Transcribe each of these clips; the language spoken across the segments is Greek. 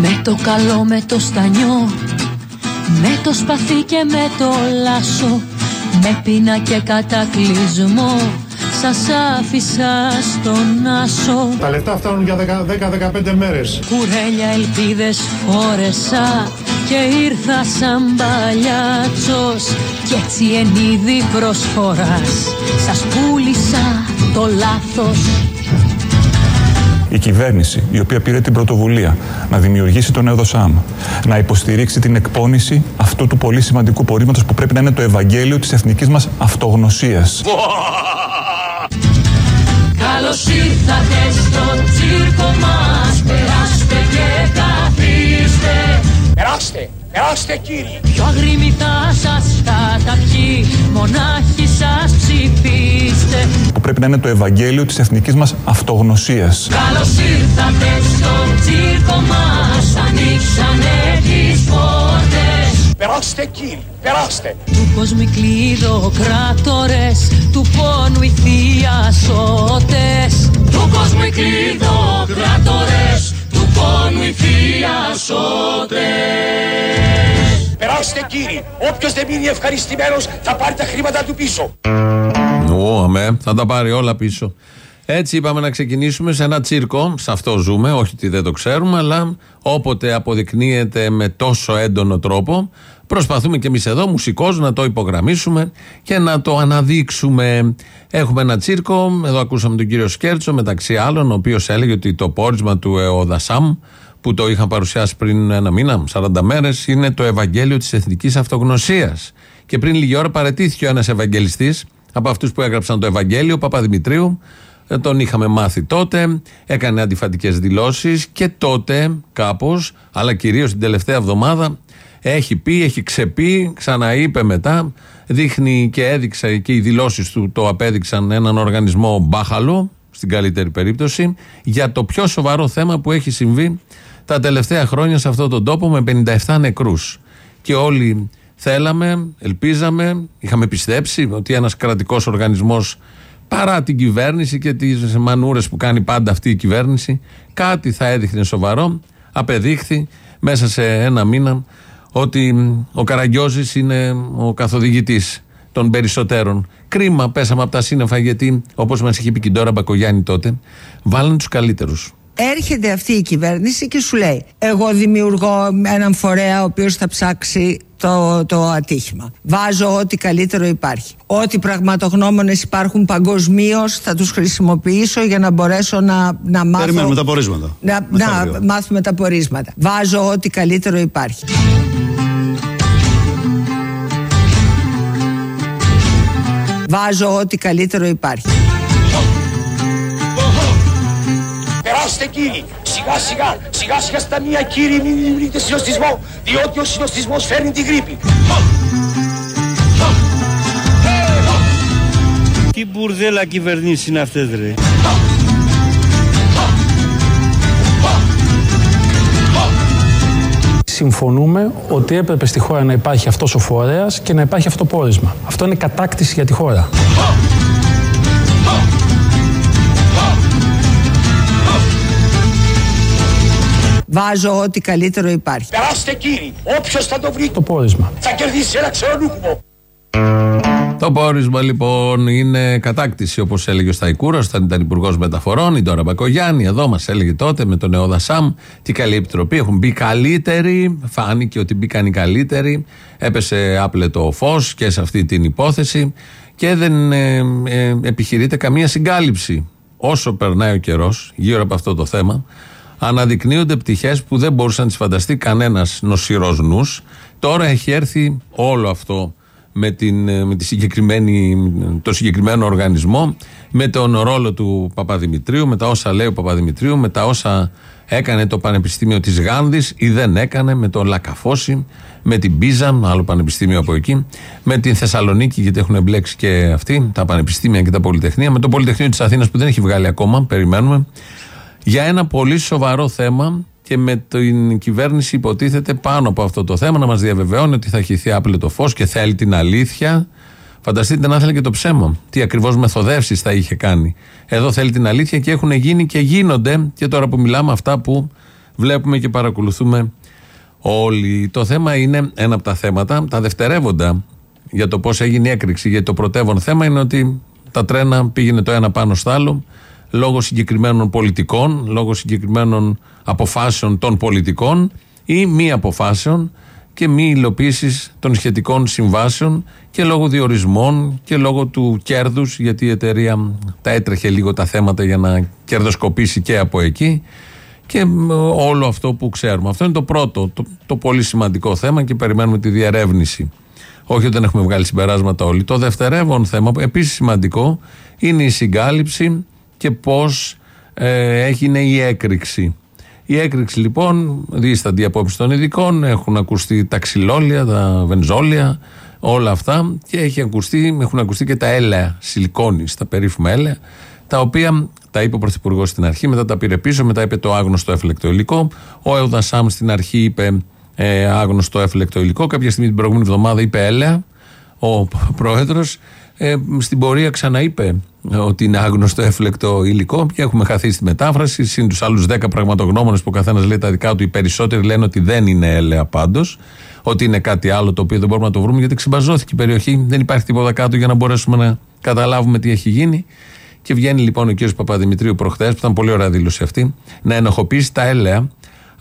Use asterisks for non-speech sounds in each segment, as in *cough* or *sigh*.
Με το καλό με το στανιό Με το σπαθί και με το λάσο Με πείνα και κατακλυσμό σας άφησα στον άσο. Τα λεφτά φτάνουν για 10-15 μέρες. Κουρέλια ελπίδες φόρεσα και ήρθα σαν παλιάτσος Κι έτσι εν είδη προσφοράς. Σας πούλησα το λάθος η κυβέρνηση, η οποία πήρε την πρωτοβουλία να δημιουργήσει τον ΕΔΟΣΑΜ, να υποστηρίξει την εκπόνηση αυτού του πολύ σημαντικού πορήματος που πρέπει να είναι το Ευαγγέλιο της εθνικής μας αυτογνωσίας. Καλώς ήρθατε στο τσίρκο μας. Περάστε και καθίστε. Περάστε, περάστε κύριοι Πιο αγριμητά σας καταπιεί Μονάχοι σας ψηφίστε. Που πρέπει να είναι το Ευαγγέλιο της εθνικής μας αυτογνωσίας. Καλώς ήρθατε στο τσίρκο μας Ανοίξανε τις πόρτες. Περάστε κύριοι, περάστε. Του κόσμου κράτορες Του πόνου οι θειασότες. Του κόσμου κράτορες Του πόνου οι θειασότες Περάστε κύριοι, όποιος δεν μείνει ευχαριστημένος θα πάρει τα χρήματα του πίσω. Ω, αμέ, θα τα πάρει όλα πίσω έτσι είπαμε να ξεκινήσουμε σε ένα τσίρκο, σε αυτό ζούμε, όχι ότι δεν το ξέρουμε, αλλά όποτε αποδεικνύεται με τόσο έντονο τρόπο, προσπαθούμε και εμείς εδώ, μουσικώ, να το υπογραμμίσουμε και να το αναδείξουμε. Έχουμε ένα τσίρκο, εδώ ακούσαμε τον κύριο Σκέρτσο, μεταξύ άλλων, ο οποίος έλεγε ότι το πόρισμα του ΕΟΔΑΣΑΜ, που το είχαν παρουσιάσει πριν ένα μήνα, 40 μέρες, είναι το Ευαγγέλιο της Εθνικής Αυτογνωσίας. Και πριν λίγη ώρα παρετήθηκε ο ένας Ευαγγελιστής από αυτούς που έγραψαν το Ευαγγέλιο, ο Παπαδημητρίου, ε, τον είχαμε μάθει τότε, έκανε αντιφατικές δηλώσεις και τότε κάπως, αλλά κυρίως την τελευταία εβδομάδα, έχει πει, έχει ξεπεί, ξαναείπε μετά, δείχνει και έδειξε και οι δηλώσεις του το απέδειξαν έναν οργανισμό μπάχαλο, στην καλύτερη περίπτωση, για το πιο σοβαρό θέμα που έχει συμβεί τα τελευταία χρόνια σε αυτόν τον τόπο με 57 νεκρούς. Και όλοι θέλαμε, ελπίζαμε, είχαμε πιστέψει ότι ένας κρατικός οργανισμός παρά την κυβέρνηση και τις μανούρες που κάνει πάντα αυτή η κυβέρνηση, κάτι θα έδειχνε σοβαρό. Απεδείχθη μέσα σε ένα μήνα ότι ο Καραγκιόζης είναι ο καθοδηγητής των περισσότερων. Κρίμα, πέσαμε από τα σύννεφα γιατί, όπως μας είχε πει και τώρα Μπακογιάννη τότε, βάλανε τους καλύτερους έρχεται αυτή η κυβέρνηση και σου λέει εγώ δημιουργώ έναν φορέα ο οποίος θα ψάξει το, το ατύχημα. Βάζω ό,τι καλύτερο υπάρχει. Ό,τι πραγματογνώμονες υπάρχουν παγκοσμίως θα τους χρησιμοποιήσω για να μπορέσω να, να μάθω... Περιμένουμε τα πορίσματα. Να, να μάθουμε τα πορίσματα. Βάζω ό,τι καλύτερο υπάρχει. Βάζω ό,τι καλύτερο υπάρχει. Περάστε κύριοι, σιγά σιγά, σιγά σιγά στα μία κύριοι μην δημιουργείτε συνοστισμό, διότι ο συνοστισμός φέρνει την γρήπη. Τι μπουρδέλα κυβερνήσεις είναι αυτές ρε. Συμφωνούμε ότι έπρεπε στη χώρα να υπάρχει αυτός ο φορέας και να υπάρχει αυτό το πόρισμα. Αυτό είναι κατάκτηση για τη χώρα. Βάζω ό,τι καλύτερο υπάρχει. Περάστε κύριοι, όποιος θα το βρει το πόρισμα. θα κερδίσει ένα ξερονούκουμο. Το πόρισμα λοιπόν είναι κατάκτηση όπως έλεγε ο Σταϊκούρας όταν ήταν υπουργός μεταφορών, η τώρα Μπακογιάννη. Εδώ μας έλεγε τότε με τον Νεόδα Σαμ τι καλή επιτροπή. Έχουν μπει καλύτεροι, φάνηκε ότι μπήκαν οι καλύτεροι. Έπεσε άπλετο φως και σε αυτή την υπόθεση και δεν ε, ε, επιχειρείται καμία συγκάλυψη. Όσο περνάει ο καιρός γύρω από αυτό το θέμα, αναδεικνύονται πτυχές που δεν μπορούσε να τις φανταστεί κανένας νοσηρός νους. Τώρα έχει έρθει όλο αυτό με, την, με τη συγκεκριμένη, το συγκεκριμένο οργανισμό, με τον ρόλο του Παπαδημητρίου, με τα όσα λέει ο Παπαδημητρίου, με τα όσα έκανε το Πανεπιστήμιο της Γάνδης ή δεν έκανε, με το Λακαφώση, με την Πίζα, άλλο πανεπιστήμιο από εκεί, με την Θεσσαλονίκη, γιατί έχουν εμπλέξει και αυτοί, τα πανεπιστήμια και τα πολυτεχνία, με το Πολυτεχνείο της Αθήνας που δεν έχει βγάλει ακόμα, περιμένουμε, για ένα πολύ σοβαρό θέμα και με την κυβέρνηση υποτίθεται πάνω από αυτό το θέμα να μας διαβεβαιώνει ότι θα χυθεί άπλετο φως και θέλει την αλήθεια. Φανταστείτε να θέλει και το ψέμα. Τι ακριβώς μεθοδεύσεις θα είχε κάνει. Εδώ θέλει την αλήθεια και έχουν γίνει και γίνονται και τώρα που μιλάμε αυτά που βλέπουμε και παρακολουθούμε όλοι. Το θέμα είναι ένα από τα θέματα, τα δευτερεύοντα για το πώς έγινε η έκρηξη. Γιατί το πρωτεύον θέμα είναι ότι τα τρένα πήγαινε το ένα πάνω στο άλλο λόγω συγκεκριμένων πολιτικών, λόγω συγκεκριμένων αποφάσεων των πολιτικών ή μη αποφάσεων και μη υλοποίησης των σχετικών συμβάσεων και λόγω διορισμών και λόγω του κέρδους, γιατί η εταιρεία τα έτρεχε λίγο τα θέματα για να κερδοσκοπήσει και από εκεί και όλο αυτό που ξέρουμε. Αυτό είναι το πρώτο, το, το πολύ σημαντικό θέμα και περιμένουμε τη διερεύνηση. Όχι ότι δεν έχουμε βγάλει συμπεράσματα όλοι. Το δευτερεύον θέμα, επίσης σημαντικό, είναι η συγκάλυψη και πώς ε, έγινε η έκρηξη. Η έκρηξη λοιπόν, δίστανται απόψεις των ειδικών, έχουν ακουστεί τα ξυλόλια, τα βενζόλια, όλα αυτά και έχει ακουστεί, έχουν ακουστεί και τα έλαια σιλικόνης, τα περίφημα έλαια, τα οποία τα είπε ο Πρωθυπουργός στην αρχή, μετά τα πήρε πίσω, μετά είπε το άγνωστο έφλεκτο υλικό. Ο Εουδασάμ στην αρχή είπε ε, άγνωστο έφλεκτο υλικό. Κάποια στιγμή την προηγούμενη εβδομάδα είπε έλεα ο *laughs* πρόεδρος. Ε, στην πορεία ξαναείπε ότι είναι άγνωστο έφλεκτο υλικό και έχουμε χαθεί στη μετάφραση. Συν τους άλλους 10 πραγματογνώμονες που ο καθένας λέει τα δικά του, οι περισσότεροι λένε ότι δεν είναι έλεα πάντως. Ότι είναι κάτι άλλο το οποίο δεν μπορούμε να το βρούμε γιατί ξεμπαζώθηκε η περιοχή. Δεν υπάρχει τίποτα κάτω για να μπορέσουμε να καταλάβουμε τι έχει γίνει. Και βγαίνει λοιπόν ο κ. Παπαδημητρίου προχθές, που ήταν πολύ ωραία δήλωση αυτή, να ενοχοποιήσει τα έλεα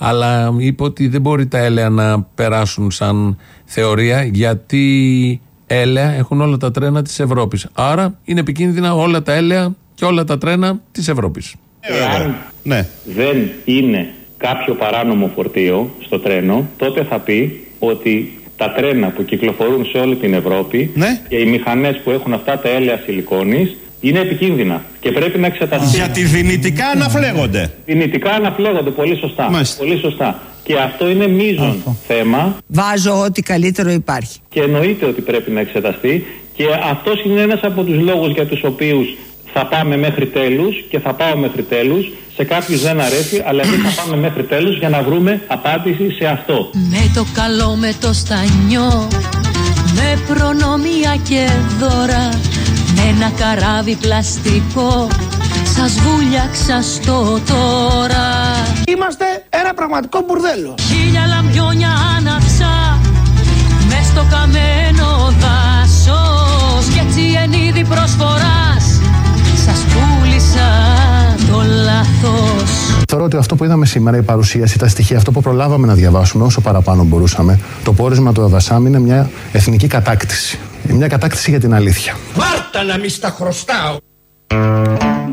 αλλά είπε ότι δεν μπορεί τα έλεα να περάσουν σαν θεωρία γιατί έλεα έχουν όλα τα τρένα της Ευρώπης. Άρα είναι επικίνδυνα όλα τα έλεα και όλα τα τρένα της Ευρώπης. Εάν ναι. δεν είναι κάποιο παράνομο φορτίο στο τρένο, τότε θα πει ότι τα τρένα που κυκλοφορούν σε όλη την Ευρώπη ναι. και οι μηχανές που έχουν αυτά τα έλαια σιλικόνης είναι επικίνδυνα και πρέπει να εξεταστεί. Γιατί δυνητικά αναφλέγονται. Δυνητικά αναφλέγονται, πολύ σωστά. Πολύ σωστά. Και αυτό είναι μείζον θέμα. Βάζω ό,τι καλύτερο υπάρχει. Και εννοείται ότι πρέπει να εξεταστεί. Και αυτός είναι ένας από τους λόγους για τους οποίους θα πάμε μέχρι τέλους και θα πάω μέχρι τέλους. Σε κάποιους δεν αρέσει, αλλά εμείς θα πάμε μέχρι τέλους για να βρούμε απάντηση σε αυτό. Με το καλό, με το στανιό, με προνομία και δώρα ένα καράβι πλαστικό σας βούλιαξα στο τώρα Είμαστε ένα πραγματικό μπουρδέλο Χίλια λαμπιόνια άναψα Μες στο καμένο δάσος Κι έτσι εν είδη προσφοράς Σας πούλησα το λάθος Θεωρώ ότι αυτό που είδαμε σήμερα, η παρουσίαση, τα στοιχεία, αυτό που προλάβαμε να διαβάσουμε όσο παραπάνω μπορούσαμε, το πόρισμα του Εβασάμ είναι μια εθνική κατάκτηση. Μια κατάκτηση για την αλήθεια. Βάρτα να μη στα χρωστάω.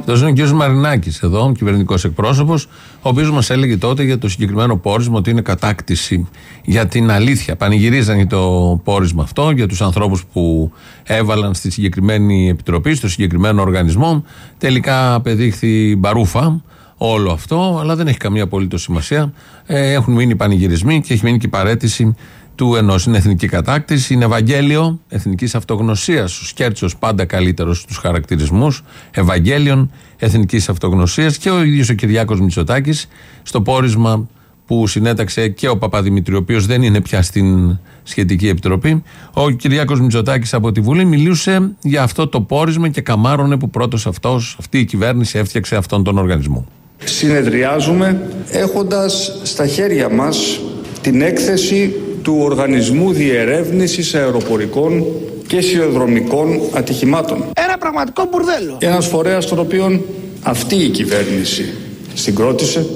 Αυτό είναι ο κ. Μαρινάκης εδώ, κυβερνητικός εκπρόσωπος, ο οποίος μας έλεγε τότε για το συγκεκριμένο πόρισμα ότι είναι κατάκτηση για την αλήθεια. Πανηγυρίζαν το πόρισμα αυτό για τους ανθρώπους που έβαλαν στη συγκεκριμένη επιτροπή, στο συγκεκριμένο οργανισμό. Τελικά απεδείχθη μπαρούφα όλο αυτό, αλλά δεν έχει καμία απολύτως σημασία. Ε, έχουν μείνει πανηγυρισμοί και έχει μείνει και η παρέτηση του ενός. Είναι εθνική κατάκτηση, είναι Ευαγγέλιο εθνικής αυτογνωσίας. Ο Σκέρτσος πάντα καλύτερος στους χαρακτηρισμούς. Ευαγγέλιον εθνικής αυτογνωσίας και ο ίδιος ο Κυριάκος Μητσοτάκης στο πόρισμα που συνέταξε και ο Παπαδημητρίου, ο οποίος δεν είναι πια στην σχετική επιτροπή. Ο Κυριάκος Μητσοτάκης από τη Βουλή μιλούσε για αυτό το πόρισμα και καμάρωνε που πρώτος αυτός, αυτή η κυβέρνηση έφτιαξε αυτόν τον οργανισμό. Συνεδριάζουμε έχοντας στα χέρια μας την έκθεση του Οργανισμού Διερεύνησης Αεροπορικών και Σιδηροδρομικών Ατυχημάτων. Ένα πραγματικό μπουρδέλο. Ένας φορέας τον οποίο αυτή η κυβέρνηση συγκρότησε,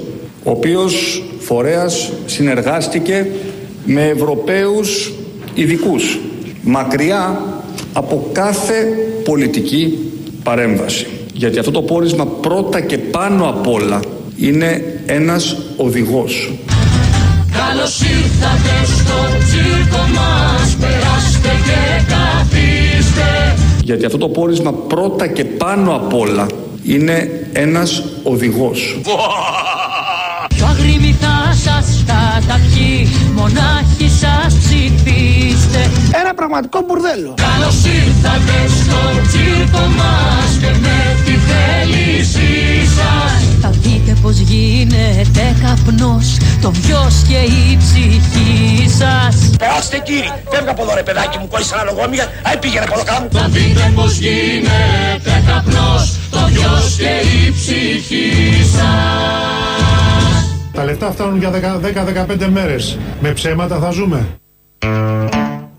ο οποίος φορέας συνεργάστηκε με Ευρωπαίους ειδικούς, μακριά από κάθε πολιτική παρέμβαση. Γιατί αυτό το πόρισμα πρώτα και πάνω απ' όλα είναι ένας οδηγός. Καλώς ήρθατε στο τσίρκο μας Περάστε και καθίστε Γιατί αυτό το πόρισμα πρώτα και πάνω απ' όλα είναι ένας οδηγός. Το αγρίμι θα σας καταπιεί Μονάχοι σας ψηφίστε Ένα πραγματικό μπουρδέλο Καλώς ήρθατε στο τσίρκο μας Και με τη θέλησή σας Θα δείτε πως γίνεται καπνός. Το βιος και η ψυχή σας. Περάστε κύριοι, φεύγα από εδώ ρε παιδάκι μου, κόλλησε ένα λογόμια, αϊ πήγαινε από εδώ κάτω. Θα δείτε πως γίνεται καπνός. Το βιος και η ψυχή σας. Τα λεφτά φτάνουν για 10-15 μέρες. Με ψέματα θα ζούμε.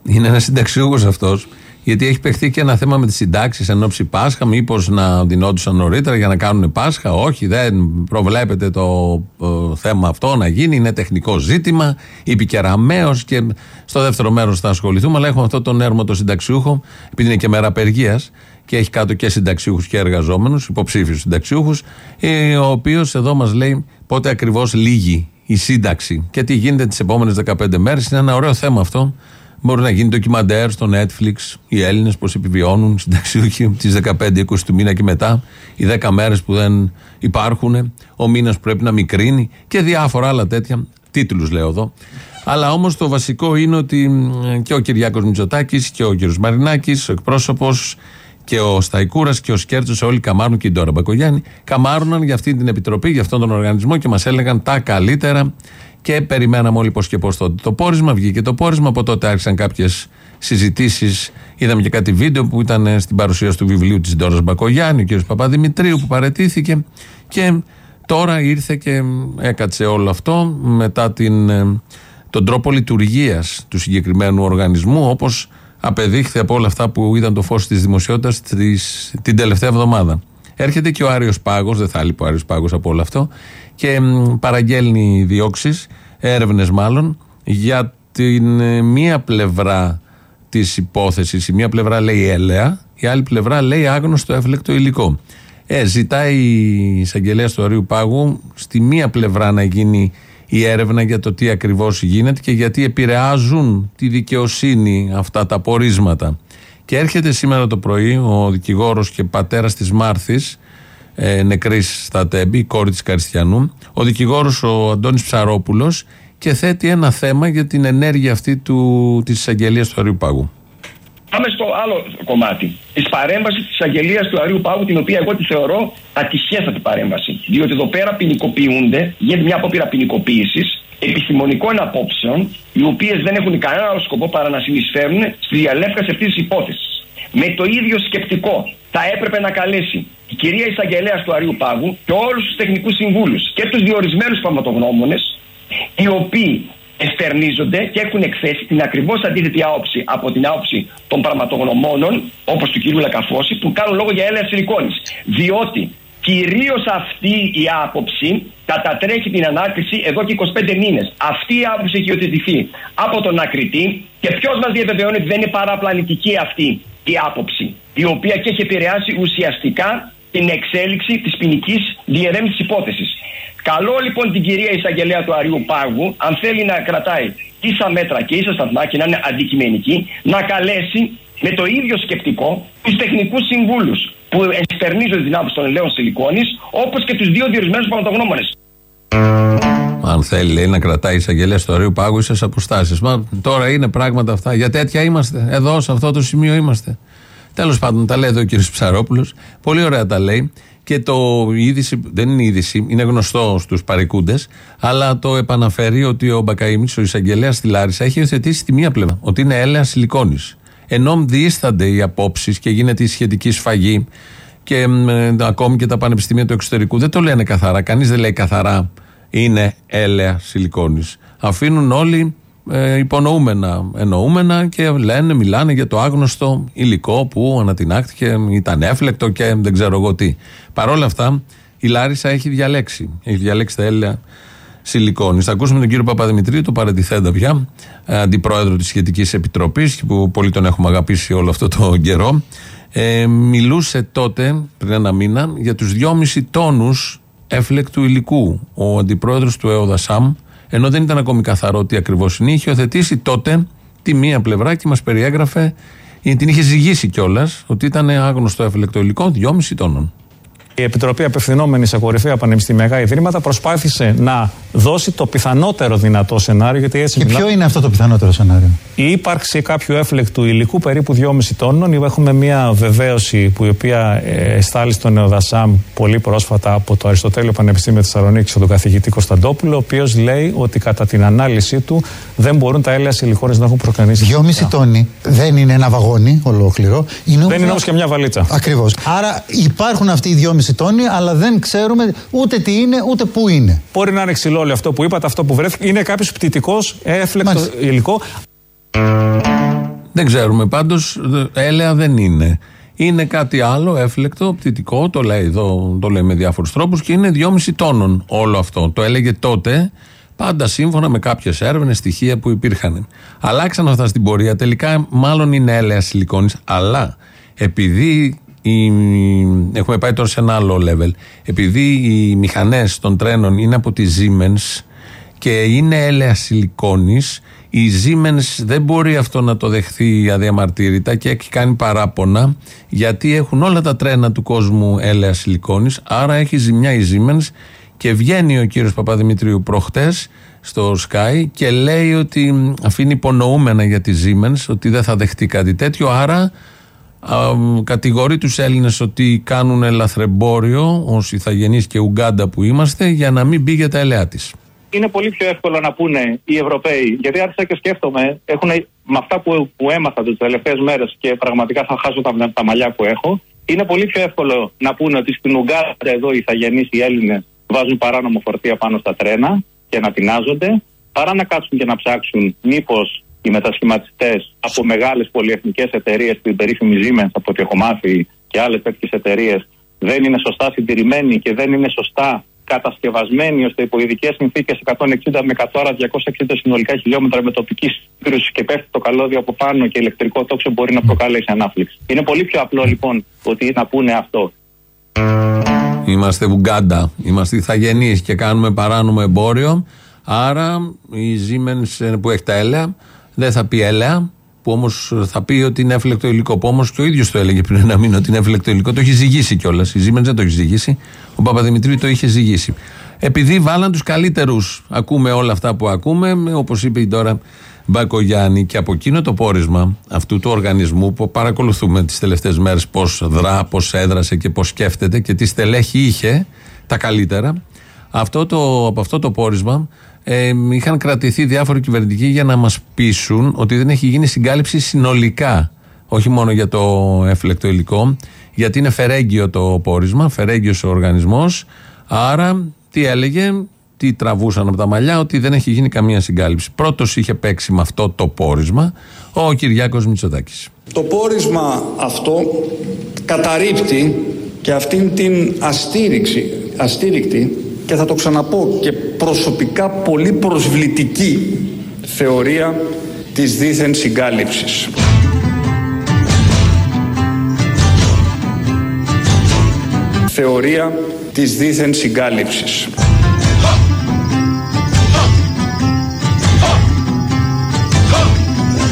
Είναι ένας συνταξιούχο αυτός, γιατί έχει παιχτεί και ένα θέμα με τις συντάξεις εν ώψη Πάσχα. Μήπως να δινόντουσαν νωρίτερα για να κάνουν Πάσχα; Όχι, δεν προβλέπεται το ε, θέμα αυτό να γίνει. Είναι τεχνικό ζήτημα. Είπε και ραμαίο και στο δεύτερο μέρος θα ασχοληθούμε. Αλλά έχουμε αυτό τον έρμο το συνταξιούχο, επειδή είναι και μέρα απεργίας και έχει κάτω και συνταξιούχους και εργαζόμενους, υποψήφιους συνταξιούχους, ε, ο οποίος εδώ μας λέει πότε ακριβώς λύγει η σύνταξη και τι γίνεται τις επόμενες 15 μέρες. Είναι ένα ωραίο θέμα αυτό. Μπορεί να γίνει ντοκιμαντέρ στο Netflix, οι Έλληνες πώς επιβιώνουν συνταξιούχοι τις 15-20 του μήνα και μετά, οι 10 μέρες που δεν υπάρχουν, ο μήνας που πρέπει να μικρύνει και διάφορα άλλα τέτοια. Τίτλους λέω εδώ. Αλλά όμως το βασικό είναι ότι και ο Κυριάκος Μητσοτάκης και ο κ. Μαρινάκης, ο εκπρόσωπος και ο Σταϊκούρας και ο Σκέρτσος, όλοι καμάρουν και η Ντόρα Μπακογιάννη, καμάρουναν για αυτή την επιτροπή, για αυτόν τον οργανισμό και μας έλεγαν τα καλύτερα. Και περιμέναμε όλοι πώ και πώ τότε το πόρισμα. Βγήκε το πόρισμα. Από τότε άρχισαν κάποιες συζητήσεις. Είδαμε και κάτι βίντεο που ήταν στην παρουσίαση του βιβλίου της Ντόρας Μπακογιάννη, ο κ. Παπαδημητρίου που παρετήθηκε. Και τώρα ήρθε και έκατσε όλο αυτό μετά την, τον τρόπο λειτουργίας του συγκεκριμένου οργανισμού, όπως απεδείχθη από όλα αυτά που ήταν το φως της δημοσιότητας την τελευταία εβδομάδα. Έρχεται και ο Άριος Πάγος, δεν θα λείπει ο Άριος Πάγος από όλο αυτό, και παραγγέλνει διώξεις, έρευνες μάλλον, για την ε, μία πλευρά της υπόθεσης. Η μία πλευρά λέει έλεα, η άλλη πλευρά λέει άγνωστο έφλεκτο υλικό. Ε, ζητάει η εισαγγελέα του Αρίου Πάγου στη μία πλευρά να γίνει η έρευνα για το τι ακριβώς γίνεται και γιατί επηρεάζουν τη δικαιοσύνη αυτά τα πορίσματα. Και έρχεται σήμερα το πρωί ο δικηγόρος και πατέρας της Μάρθης, ε, νεκρής στα Τέμπη, η κόρη της Καριστιανού, ο δικηγόρος ο Αντώνης Ψαρόπουλος και θέτει ένα θέμα για την ενέργεια αυτή του, της εισαγγελίας του Αρίου Πάγου. Πάμε στο άλλο κομμάτι. Της παρέμβασης της αγγελία του Αρίου Πάγου, την οποία εγώ τη θεωρώ ατυχέστατη παρέμβαση. Διότι εδώ πέρα ποινικοποιούνται, γίνεται μια απόπειρα ποινικοποίησης επιστημονικών απόψεων, οι οποίες δεν έχουν κανένα άλλο σκοπό παρά να συνεισφέρουν στη διαλέφκαση αυτής της υπόθεσης. Με το ίδιο σκεπτικό θα έπρεπε να καλέσει η κυρία Εισαγγελέα του Αρίου Πάγου και όλους τους τεχνικούς συμβούλους και τους διορισμένους πραγματογνώμονε, οι οποίοι εστερνίζονται και έχουν εκθέσει την ακριβώς αντίθετη άποψη από την άποψη των πραγματογνωμόνων, όπως του κ. Λακαφώση, που κάνουν λόγο για έλεα σιλικόνη. Διότι κυρίως αυτή η άποψη κατατρέχει την ανάκριση εδώ και 25 μήνες. Αυτή η άποψη έχει υιοθετηθεί από τον ακριτή και ποιος μας διαβεβαιώνει ότι δεν είναι παραπλανητική αυτή η άποψη, η οποία και έχει επηρεάσει ουσιαστικά την εξέλιξη της ποινική διερεύνησης υπόθεσης. Καλό λοιπόν την κυρία Εισαγγελέα του Αριού Πάγου, αν θέλει να κρατάει ίσα μέτρα και ίσα σταθμά και να είναι αντικειμενική, να καλέσει με το ίδιο σκεπτικό τους τεχνικούς συμβούλους που εστερνίζονται την άποψη των ελαίων σιλικόνης, όπως και τους δύο διορισμένους πραγματογνώμονε. Αν θέλει λέει, να κρατάει εισαγγελέα του Αρίου Πάγου ίσε αποστάσεις. Μα τώρα είναι πράγματα αυτά. Για τέτοια είμαστε. Εδώ, σε αυτό το σημείο είμαστε. Τέλος πάντων, τα λέει εδώ ο κ. Ψαρόπουλος. Πολύ ωραία τα λέει. Και το είδηση, δεν είναι είδηση, είναι γνωστό στους παρικούντες, αλλά το επαναφέρει ότι ο Μπακαήμι, ο εισαγγελέας στη Λάρισα, έχει υιοθετήσει τη μία πλευρά, ότι είναι έλεας σιλικόνης. Ενώ διήστανται οι απόψεις και γίνεται η σχετική σφαγή και ε, ακόμη και τα πανεπιστήμια του εξωτερικού δεν το λένε καθαρά. Κανείς δεν λέει καθαρά είναι έλεα σιλικόνης. Αφήνουν όλοι ε, υπονοούμενα εννοούμενα και λένε, μιλάνε για το άγνωστο υλικό που ανατινάχθηκε, ήταν έφλεκτο και δεν ξέρω εγώ τι. Παρ' όλα αυτά, η Λάρισα έχει διαλέξει. Έχει διαλέξει τα έλαια σιλικόνης. Θα ακούσουμε τον κύριο Παπαδημητρίου, το παρατηθέντα πια, αντιπρόεδρο της σχετικής επιτροπής, που πολύ τον έχουμε αγαπήσει όλο αυτό το καιρό. Ε, μιλούσε τότε, πριν ένα μήνα, για τους 2,5 τόνους έφλεκτου υλικού. Ο αντιπρόεδρος του ΕΟΔΑΣΑΜ, ενώ δεν ήταν ακόμη καθαρό τι ακριβώς είναι, είχε οθετήσει τότε τη μία πλευρά και μας περιέγραφε, την είχε ζυγίσει κιόλας, ότι ήταν άγνωστο έφλεκτο υλικό 2,5 τόνων. Η Επιτροπή Απευθυνόμενης σε κορυφαία πανεπιστημιακά ιδρύματα προσπάθησε να δώσει το πιθανότερο δυνατό σενάριο. Γιατί έτσι και ποιο είναι αυτό το πιθανότερο σενάριο; Η ύπαρξη κάποιου έφλεκτου υλικού περίπου 2,5 τόνων. Έχουμε μια βεβαίωση που η οποία εστάλει στον Νεοδασάμ πολύ πρόσφατα από το Αριστοτέλειο Πανεπιστήμιο Θεσσαλονίκης, τον καθηγητή Κωνσταντόπουλο, ο οποίος λέει ότι κατά την ανάλυση του δεν μπορούν τα έλαια σιλικόνε να έχουν προκανήσει. 2,5 τόνοι δεν είναι ένα βαγόνι ολόκληρο. Είναι δεν είναι όμως και μια βαλίτσα. Ακριβώς. Άρα υπάρχουν αυτοί οι 2,5 διόμιση τόνοι, αλλά δεν ξέρουμε ούτε τι είναι ούτε πού είναι. Μπορεί να είναι ξυλόλιο αυτό που είπατε, αυτό που βρέθηκε. Είναι κάποιος πτυτικός, έφλεκτο υλικό. Δεν ξέρουμε πάντως, έλεα δεν είναι. Είναι κάτι άλλο, έφλεκτο, πτυτικό, το λέει εδώ, το λέει με διάφορους τρόπους και είναι 2,5 τόνων όλο αυτό. Το έλεγε τότε, πάντα σύμφωνα με κάποιες έρευνες, στοιχεία που υπήρχαν. Αλλάξαν αυτά στην πορεία. Τελικά, μάλλον είναι έλεας σιλικόνης, αλλά επειδή η, έχουμε πάει τώρα σε ένα άλλο level. Επειδή οι μηχανές των τρένων είναι από τη Siemens και είναι έλεα σιλικόνης, η Siemens δεν μπορεί αυτό να το δεχθεί αδιαμαρτύρητα και έχει κάνει παράπονα γιατί έχουν όλα τα τρένα του κόσμου έλεα σιλικόνης, άρα έχει ζημιά η Siemens και βγαίνει ο κύριος Παπαδημητρίου προχτές στο Sky και λέει ότι αφήνει υπονοούμενα για τη Siemens ότι δεν θα δεχτεί κάτι τέτοιο, άρα κατηγορεί τους Έλληνες ότι κάνουν λαθρεμπόριο ως Ιθαγενείς και Ουγκάντα που είμαστε για να μην μπει για τα ελαία της. Είναι πολύ πιο εύκολο να πούνε οι Ευρωπαίοι, γιατί άρχισα και σκέφτομαι, έχουν, με αυτά που, που έμαθα τις τελευταίες μέρες και πραγματικά θα χάσω τα, τα μαλλιά που έχω, είναι πολύ πιο εύκολο να πούνε ότι στην Ουγγάντα εδώ οι Ιθαγενείς οι Έλληνες βάζουν παράνομο φορτία πάνω στα τρένα και να τεινάζονται, παρά να κάτσουν και να ψάξουν μήπως οι μετασχηματιστές από μεγάλες πολυεθνικές εταιρείες, την περίφημη Siemens, από ό,τι έχω μάθει, και άλλες τέτοιες εταιρείες, δεν είναι σωστά συντηρημένοι και δεν είναι σωστά κατασκευασμένοι ώστε υπό ειδικές συνθήκες 160 με 100 ώρα 260 συνολικά χιλιόμετρα με τοπική σύγκρουση και πέφτει το καλώδιο από πάνω και ηλεκτρικό τόξο μπορεί να προκαλέσει ανάφληξη. Είναι πολύ πιο απλό λοιπόν ότι να πούνε αυτό. Είμαστε Ουγγάντα, είμαστε ηθαγενείς και κάνουμε παράνομο εμπόριο. Άρα η Siemens που έχει τα έλαια δεν θα πει έλεα, που όμως θα πει ότι είναι έφλεκτο υλικό. Που όμως και ο ίδιος το έλεγε πριν ένα μήνα ότι είναι έφλεκτο υλικό. Το έχει ζυγίσει κιόλας. Η Siemens δεν το έχει ζυγίσει. Ο Παπαδημητρίου το είχε ζυγίσει. Επειδή βάλαν τους καλύτερους, ακούμε όλα αυτά που ακούμε, όπως είπε τώρα Μπακογιάννη, και από εκείνο το πόρισμα αυτού του οργανισμού που παρακολουθούμε τις τελευταίες μέρες πώς δρά, πώς έδρασε και πώς σκέφτεται και τι στελέχη είχε τα καλύτερα. Αυτό το, από αυτό το πόρισμα ε, είχαν κρατηθεί διάφοροι κυβερνητικοί για να μας πείσουν ότι δεν έχει γίνει συγκάλυψη συνολικά. Όχι μόνο για το έφλεκτο υλικό, γιατί είναι φερέγγιο το πόρισμα, φερέγγιος ο οργανισμός. Άρα, τι έλεγε, τι τραβούσαν από τα μαλλιά, ότι δεν έχει γίνει καμία συγκάλυψη. Πρώτος είχε παίξει με αυτό το πόρισμα ο Κυριάκος Μητσοτάκης. Το πόρισμα αυτό καταρρύπτει και αυτήν την αστήριξη, αστήρικτη και θα το ξαναπώ και προσωπικά πολύ προσβλητική θεωρία της δίθεν συγκάλυψης. Θεωρία της δίθεν συγκάλυψης.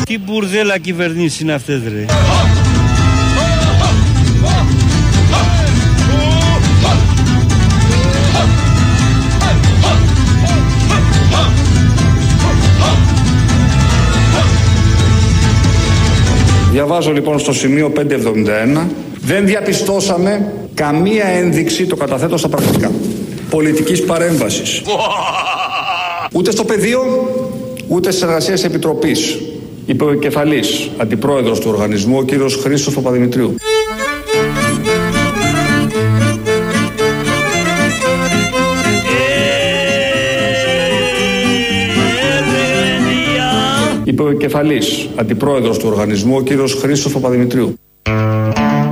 Τι μπουρδέλα κυβερνήσεις είναι αυτές ρε. Διαβάζω λοιπόν στο σημείο 571. Δεν διαπιστώσαμε καμία ένδειξη, το καταθέτω στα πρακτικά, πολιτικής παρέμβασης. Ούτε στο πεδίο, ούτε στις εργασίες επιτροπής. Είπε ο κεφαλής, αντιπρόεδρος του οργανισμού, ο κύριος Χρήστος Παπαδημητρίου. Κεφαλής, αντιπρόεδρος του οργανισμού, ο κύριος Χρήστος Παπαδημητρίου.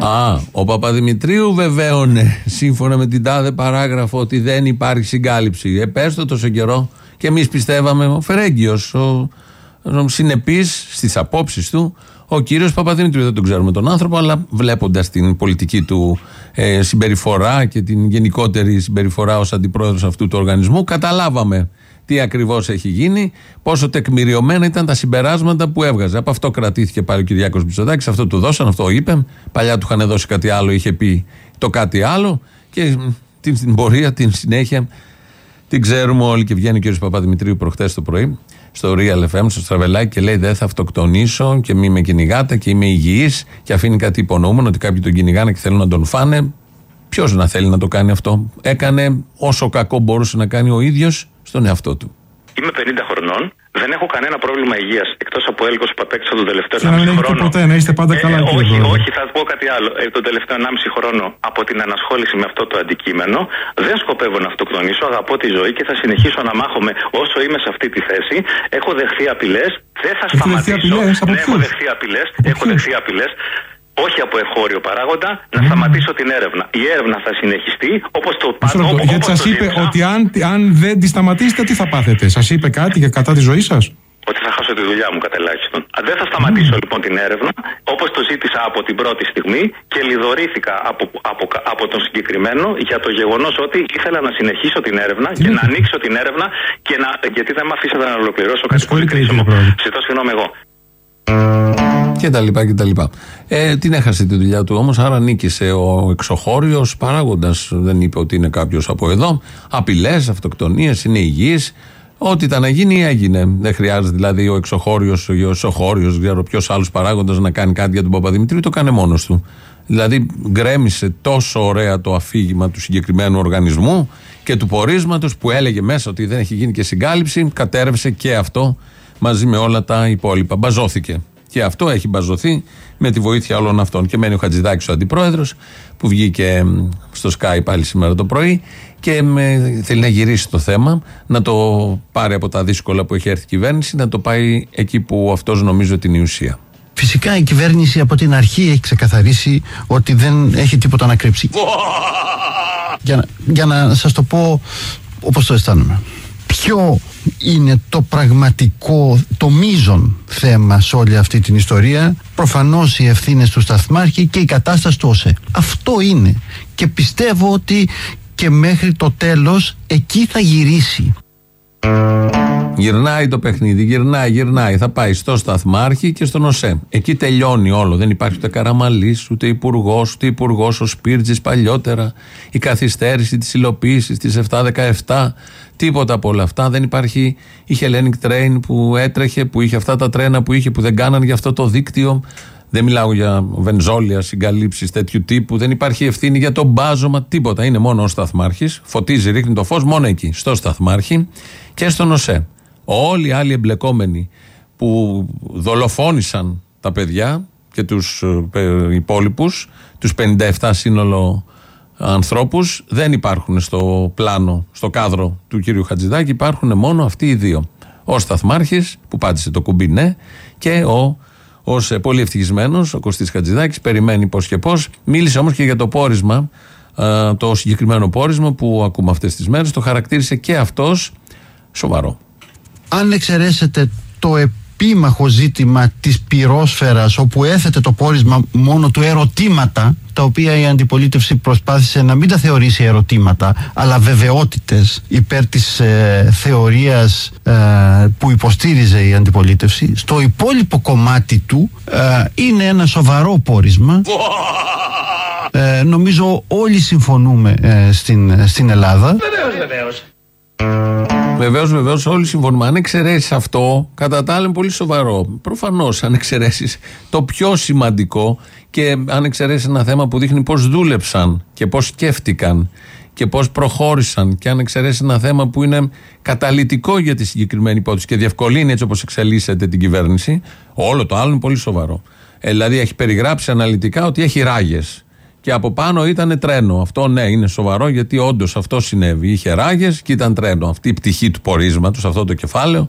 Α, ο Παπαδημητρίου βεβαίωνε σύμφωνα με την τάδε παράγραφο ότι δεν υπάρχει συγκάλυψη. Επέστω τόσο καιρό και εμείς πιστεύαμε ο Φερέγγιος, ο, ο συνεπής στις απόψεις του, ο κύριος Παπαδημητρίου. Δεν τον ξέρουμε τον άνθρωπο, αλλά βλέποντας την πολιτική του ε, συμπεριφορά και την γενικότερη συμπεριφορά ως αντιπρόεδρος αυτού του οργανισμού, καταλάβαμε τι ακριβώς έχει γίνει, πόσο τεκμηριωμένα ήταν τα συμπεράσματα που έβγαζε. Από αυτό κρατήθηκε πάλι ο Κυριάκος Μητσοτάκης, αυτό του δώσαν, αυτό είπε. Παλιά του είχαν δώσει κάτι άλλο, είχε πει το κάτι άλλο και την πορεία, την συνέχεια την ξέρουμε όλοι. Και βγαίνει ο κ. Παπαδημητρίου προχθέ το πρωί στο Real FM, στο Στραβελάκι και λέει: Δεν θα αυτοκτονήσω και μη με κυνηγάτε και είμαι υγιής. Και αφήνει κάτι υπονοούμενο ότι κάποιοι τον κυνηγάνε και θέλουν να τον φάνε. Ποιος να θέλει να το κάνει αυτό; Έκανε όσο κακό μπορούσε να κάνει ο ίδιος στον εαυτό του. είμαι 50 χρονών, δεν έχω κανένα πρόβλημα υγείας εκτός από έλκο που απέκτησα τον τελευταίο Και να μην 1,5 έχετε χρόνο. ποτέ, να είστε πάντα καλά, κύριε όχι, Πρόεδρε. όχι, θα πω κάτι άλλο. Ε, τον τελευταίο 1,5 χρόνο από την ανασχόληση με αυτό το αντικείμενο δεν σκοπεύω να αυτοκτονήσω. Αγαπώ τη ζωή και θα συνεχίσω να μάχομαι όσο είμαι σε αυτή τη θέση. Έχω δεχθεί απειλές. Δεν θα Έχετε δεχθεί σταματήσω. απειλές; Από ναι, έχω ποιους; δεχθεί απειλές. Έχω δεχθεί απειλές. Όχι από εγχώριο παράγοντα, να σταματήσω την έρευνα. Η έρευνα θα συνεχιστεί όπως το Μισό πάνω. λεπτό, Γιατί σας είπε ότι αν, αν δεν τη σταματήσετε, τι θα πάθετε; Σας είπε κάτι για κατά τη ζωή σας; Ότι θα χάσω τη δουλειά μου κατά ελάχιστον. Α, Δεν θα σταματήσω λοιπόν την έρευνα όπως το ζήτησα από την πρώτη στιγμή και λιδωρήθηκα από, από, από τον συγκεκριμένο για το γεγονός ότι ήθελα να συνεχίσω την έρευνα και να ανοίξω την έρευνα και να, γιατί δεν με αφήσατε να ολοκληρώσω κάτι πολύ κρίσιμο. Ζητώ συγγνώμη εγώ. Και τα λοιπά και τα λοιπά. Ε, την έχασε τη δουλειά του όμως, άρα νίκησε ο εξωχώριο παράγοντας. Δεν είπε ότι είναι κάποιος από εδώ. Απειλές, αυτοκτονίες, είναι υγιής. Ό,τι ήταν να γίνει, έγινε. Δεν χρειάζεται δηλαδή ο εξωχώριο, ο εσωχώριο, δεν ξέρω ποιος άλλος παράγοντας να κάνει κάτι για τον Παπαδημητρίου, το κάνει μόνος του. Δηλαδή, γκρέμισε τόσο ωραία το αφήγημα του συγκεκριμένου οργανισμού και του πορίσματος που έλεγε μέσα ότι δεν έχει γίνει και συγκάλυψη, κατέρευσε και αυτό μαζί με όλα τα υπόλοιπα. Μπαζώθηκε. Και αυτό έχει μπαζωθεί με τη βοήθεια όλων αυτών. Και μένει ο Χατζηδάκης ο αντιπρόεδρος, που βγήκε μ, στο Sky πάλι σήμερα το πρωί και με, θέλει να γυρίσει το θέμα, να το πάρει από τα δύσκολα που έχει έρθει η κυβέρνηση, να το πάει εκεί που αυτός νομίζω ότι είναι η ουσία. Φυσικά η κυβέρνηση από την αρχή έχει ξεκαθαρίσει ότι δεν έχει τίποτα να κρύψει. *laughs* για, να, για να σας το πω όπως το αισθάνομαι. Ποιο είναι το πραγματικό, το μείζον θέμα σε όλη αυτή την ιστορία. Προφανώς οι ευθύνες του Σταθμάρχη και η κατάσταση του ΟΣΕ. Αυτό είναι. Και πιστεύω ότι και μέχρι το τέλος εκεί θα γυρίσει. Γυρνάει το παιχνίδι, γυρνάει, γυρνάει. Θα πάει στο Σταθμάρχη και στον ΟΣΕ. Εκεί τελειώνει όλο. Δεν υπάρχει ούτε Καραμαλής, ούτε υπουργός, ούτε υπουργός ο Σπίρτζης παλιότερα. Η καθυστέρηση της υλοποίησης της 7-17. Τίποτα από όλα αυτά. Δεν υπάρχει η Hellenic Train που έτρεχε, που είχε αυτά τα τρένα που είχε, που δεν κάναν για αυτό το δίκτυο. Δεν μιλάω για βενζόλια, συγκαλύψεις τέτοιου τύπου. Δεν υπάρχει ευθύνη για το μπάζωμα, τίποτα. Είναι μόνο ο Σταθμάρχης. Φωτίζει, ρίχνει το φως μόνο εκεί, στο Σταθμάρχη και στον ΟΣΕ. Όλοι οι άλλοι εμπλεκόμενοι που δολοφόνησαν τα παιδιά και τους ε, υπόλοιπους, τους 57 σύνολο ανθρώπους, δεν υπάρχουν στο πλάνο, στο κάδρο του κύριου Χατζηδάκη, υπάρχουν μόνο αυτοί οι δύο. Ο Σταθμάρχης που πάτησε το κουμπί ναι και ο ως ε, πολύ ευτυχισμένος, ο Κωστής Χατζηδάκης, περιμένει πώς και πώς. Μίλησε όμως και για το πόρισμα, ε, το συγκεκριμένο πόρισμα που ακούμε αυτές τις μέρες, το χαρακτήρισε και αυτός σοβαρό. αν εξαιρέσετε το επίμαχο ζήτημα της πυρόσφαιρας όπου έθετε το πόρισμα μόνο του ερωτήματα τα οποία η αντιπολίτευση προσπάθησε να μην τα θεωρήσει ερωτήματα αλλά βεβαιότητες υπέρ της ε, θεωρίας ε, που υποστήριζε η αντιπολίτευση. Στο υπόλοιπο κομμάτι του ε, είναι ένα σοβαρό πόρισμα. Ε, νομίζω όλοι συμφωνούμε ε, στην, στην Ελλάδα. Βεβαίως, βεβαίως. Βεβαίως, βεβαίως, όλοι συμφωνούμε. Αν εξαιρέσεις αυτό, κατά τα άλλα είναι πολύ σοβαρό. Προφανώς, αν εξαιρέσεις το πιο σημαντικό και αν εξαιρέσεις ένα θέμα που δείχνει πώς δούλεψαν και πώς σκέφτηκαν και πώς προχώρησαν, και αν εξαιρέσεις ένα θέμα που είναι καταλητικό για τη συγκεκριμένη υπόθεση και διευκολύνει έτσι όπως εξελίσσεται την κυβέρνηση, όλο το άλλο είναι πολύ σοβαρό. Ε, δηλαδή, έχει περιγράψει αναλυτικά ότι έχει ράγες. Και από πάνω ήταν τρένο. Αυτό ναι, είναι σοβαρό γιατί όντως αυτό συνέβη. Είχε ράγες και ήταν τρένο. Αυτή η πτυχή του πορίσματος, αυτό το κεφάλαιο,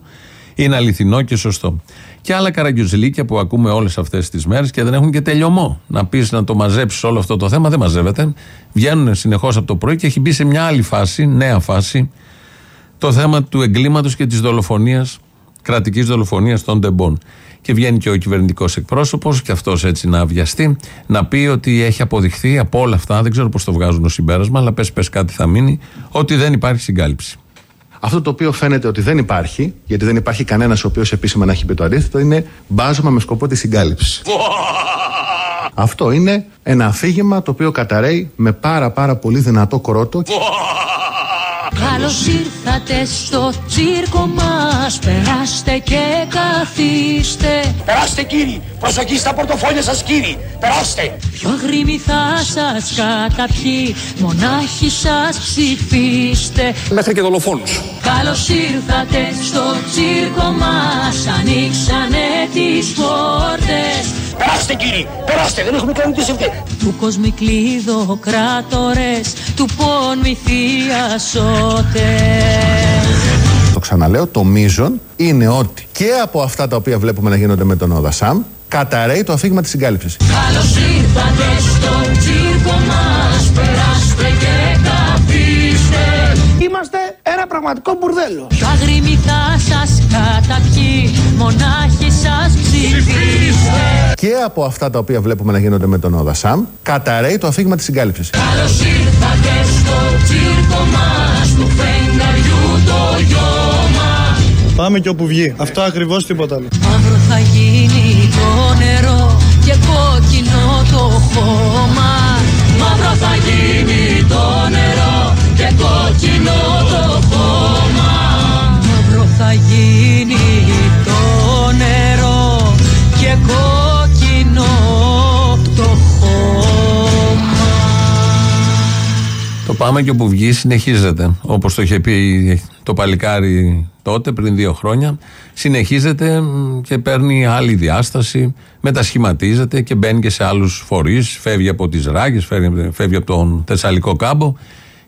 είναι αληθινό και σωστό. Και άλλα καραγκιουζιλίκια που ακούμε όλες αυτές τις μέρες και δεν έχουν και τελειωμό. Να πεις να το μαζέψεις όλο αυτό το θέμα, δεν μαζεύεται. Βγαίνουν συνεχώς από το πρωί και έχει μπει σε μια άλλη φάση, νέα φάση, το θέμα του εγκλήματος και της δολοφονίας, κρατικής δολοφονίας των τεμπών. Και βγαίνει και ο κυβερνητικός εκπρόσωπος, και αυτός έτσι να βιαστεί, να πει ότι έχει αποδειχθεί από όλα αυτά, δεν ξέρω πώς το βγάζουν ως συμπέρασμα, αλλά πες πες κάτι θα μείνει, ότι δεν υπάρχει συγκάλυψη. Αυτό το οποίο φαίνεται ότι δεν υπάρχει, γιατί δεν υπάρχει κανένας ο οποίος επίσημα να έχει πει το αντίθετο, είναι μπάζωμα με σκοπό τη συγκάλυψη. Αυτό είναι ένα αφήγημα το οποίο καταραίει με πάρα πάρα πολύ δυνατό κρότο. Καλώς ήρθατε στο τσίρκο μας μας περάστε και καθίστε. Περάστε κύριοι, προσοχή στα πορτοφόλια σας κύριοι, περάστε. Πιο γρήμοι θα σας καταπιεί. Μονάχοι σας ψηφίστε. Μέχρι και δολοφόνους. Καλώς ήρθατε στο τσίρκο μας. Ανοίξανε τις πόρτες. Περάστε κύριοι, περάστε, δεν έχουμε κάνει τις ευθύνες. Του κοσμικλείδο κράτορες Του πόνου οι θειασότες. Το ξαναλέω, το μείζον είναι ότι και από αυτά τα οποία βλέπουμε να γίνονται με τον Οδασάμ καταραίει το αφήγημα της συγκάλυψης. Καλώς ήρθατε στο τσίρκο μας Περάστε και καθίστε Είμαστε ένα πραγματικό μπουρδέλο. Πιο αγρίμη θα σας καταπιεί Μονάχοι σας ψηφίστε Και από αυτά τα οποία βλέπουμε να γίνονται με τον Οδασάμ καταραίει το αφήγημα της συγκάλυψης. Καλώς ήρθατε στο τσίρκο μας Του φεγγαριού το γιώμα Πάμε και όπου βγει. Αυτό ακριβώς τίποτα άλλο. Μαύρο θα γίνει το νερό Και κόκκινο το χώμα Μαύρο θα γίνει το νερό Και κόκκινο πάμε και όπου βγει συνεχίζεται. Όπως το είχε πει το παλικάρι τότε, πριν δύο χρόνια. Συνεχίζεται μ, και παίρνει άλλη διάσταση, μετασχηματίζεται και μπαίνει και σε άλλους φορείς. Φεύγει από τις ράγες, φεύγει, φεύγει από τον Θεσσαλικό κάμπο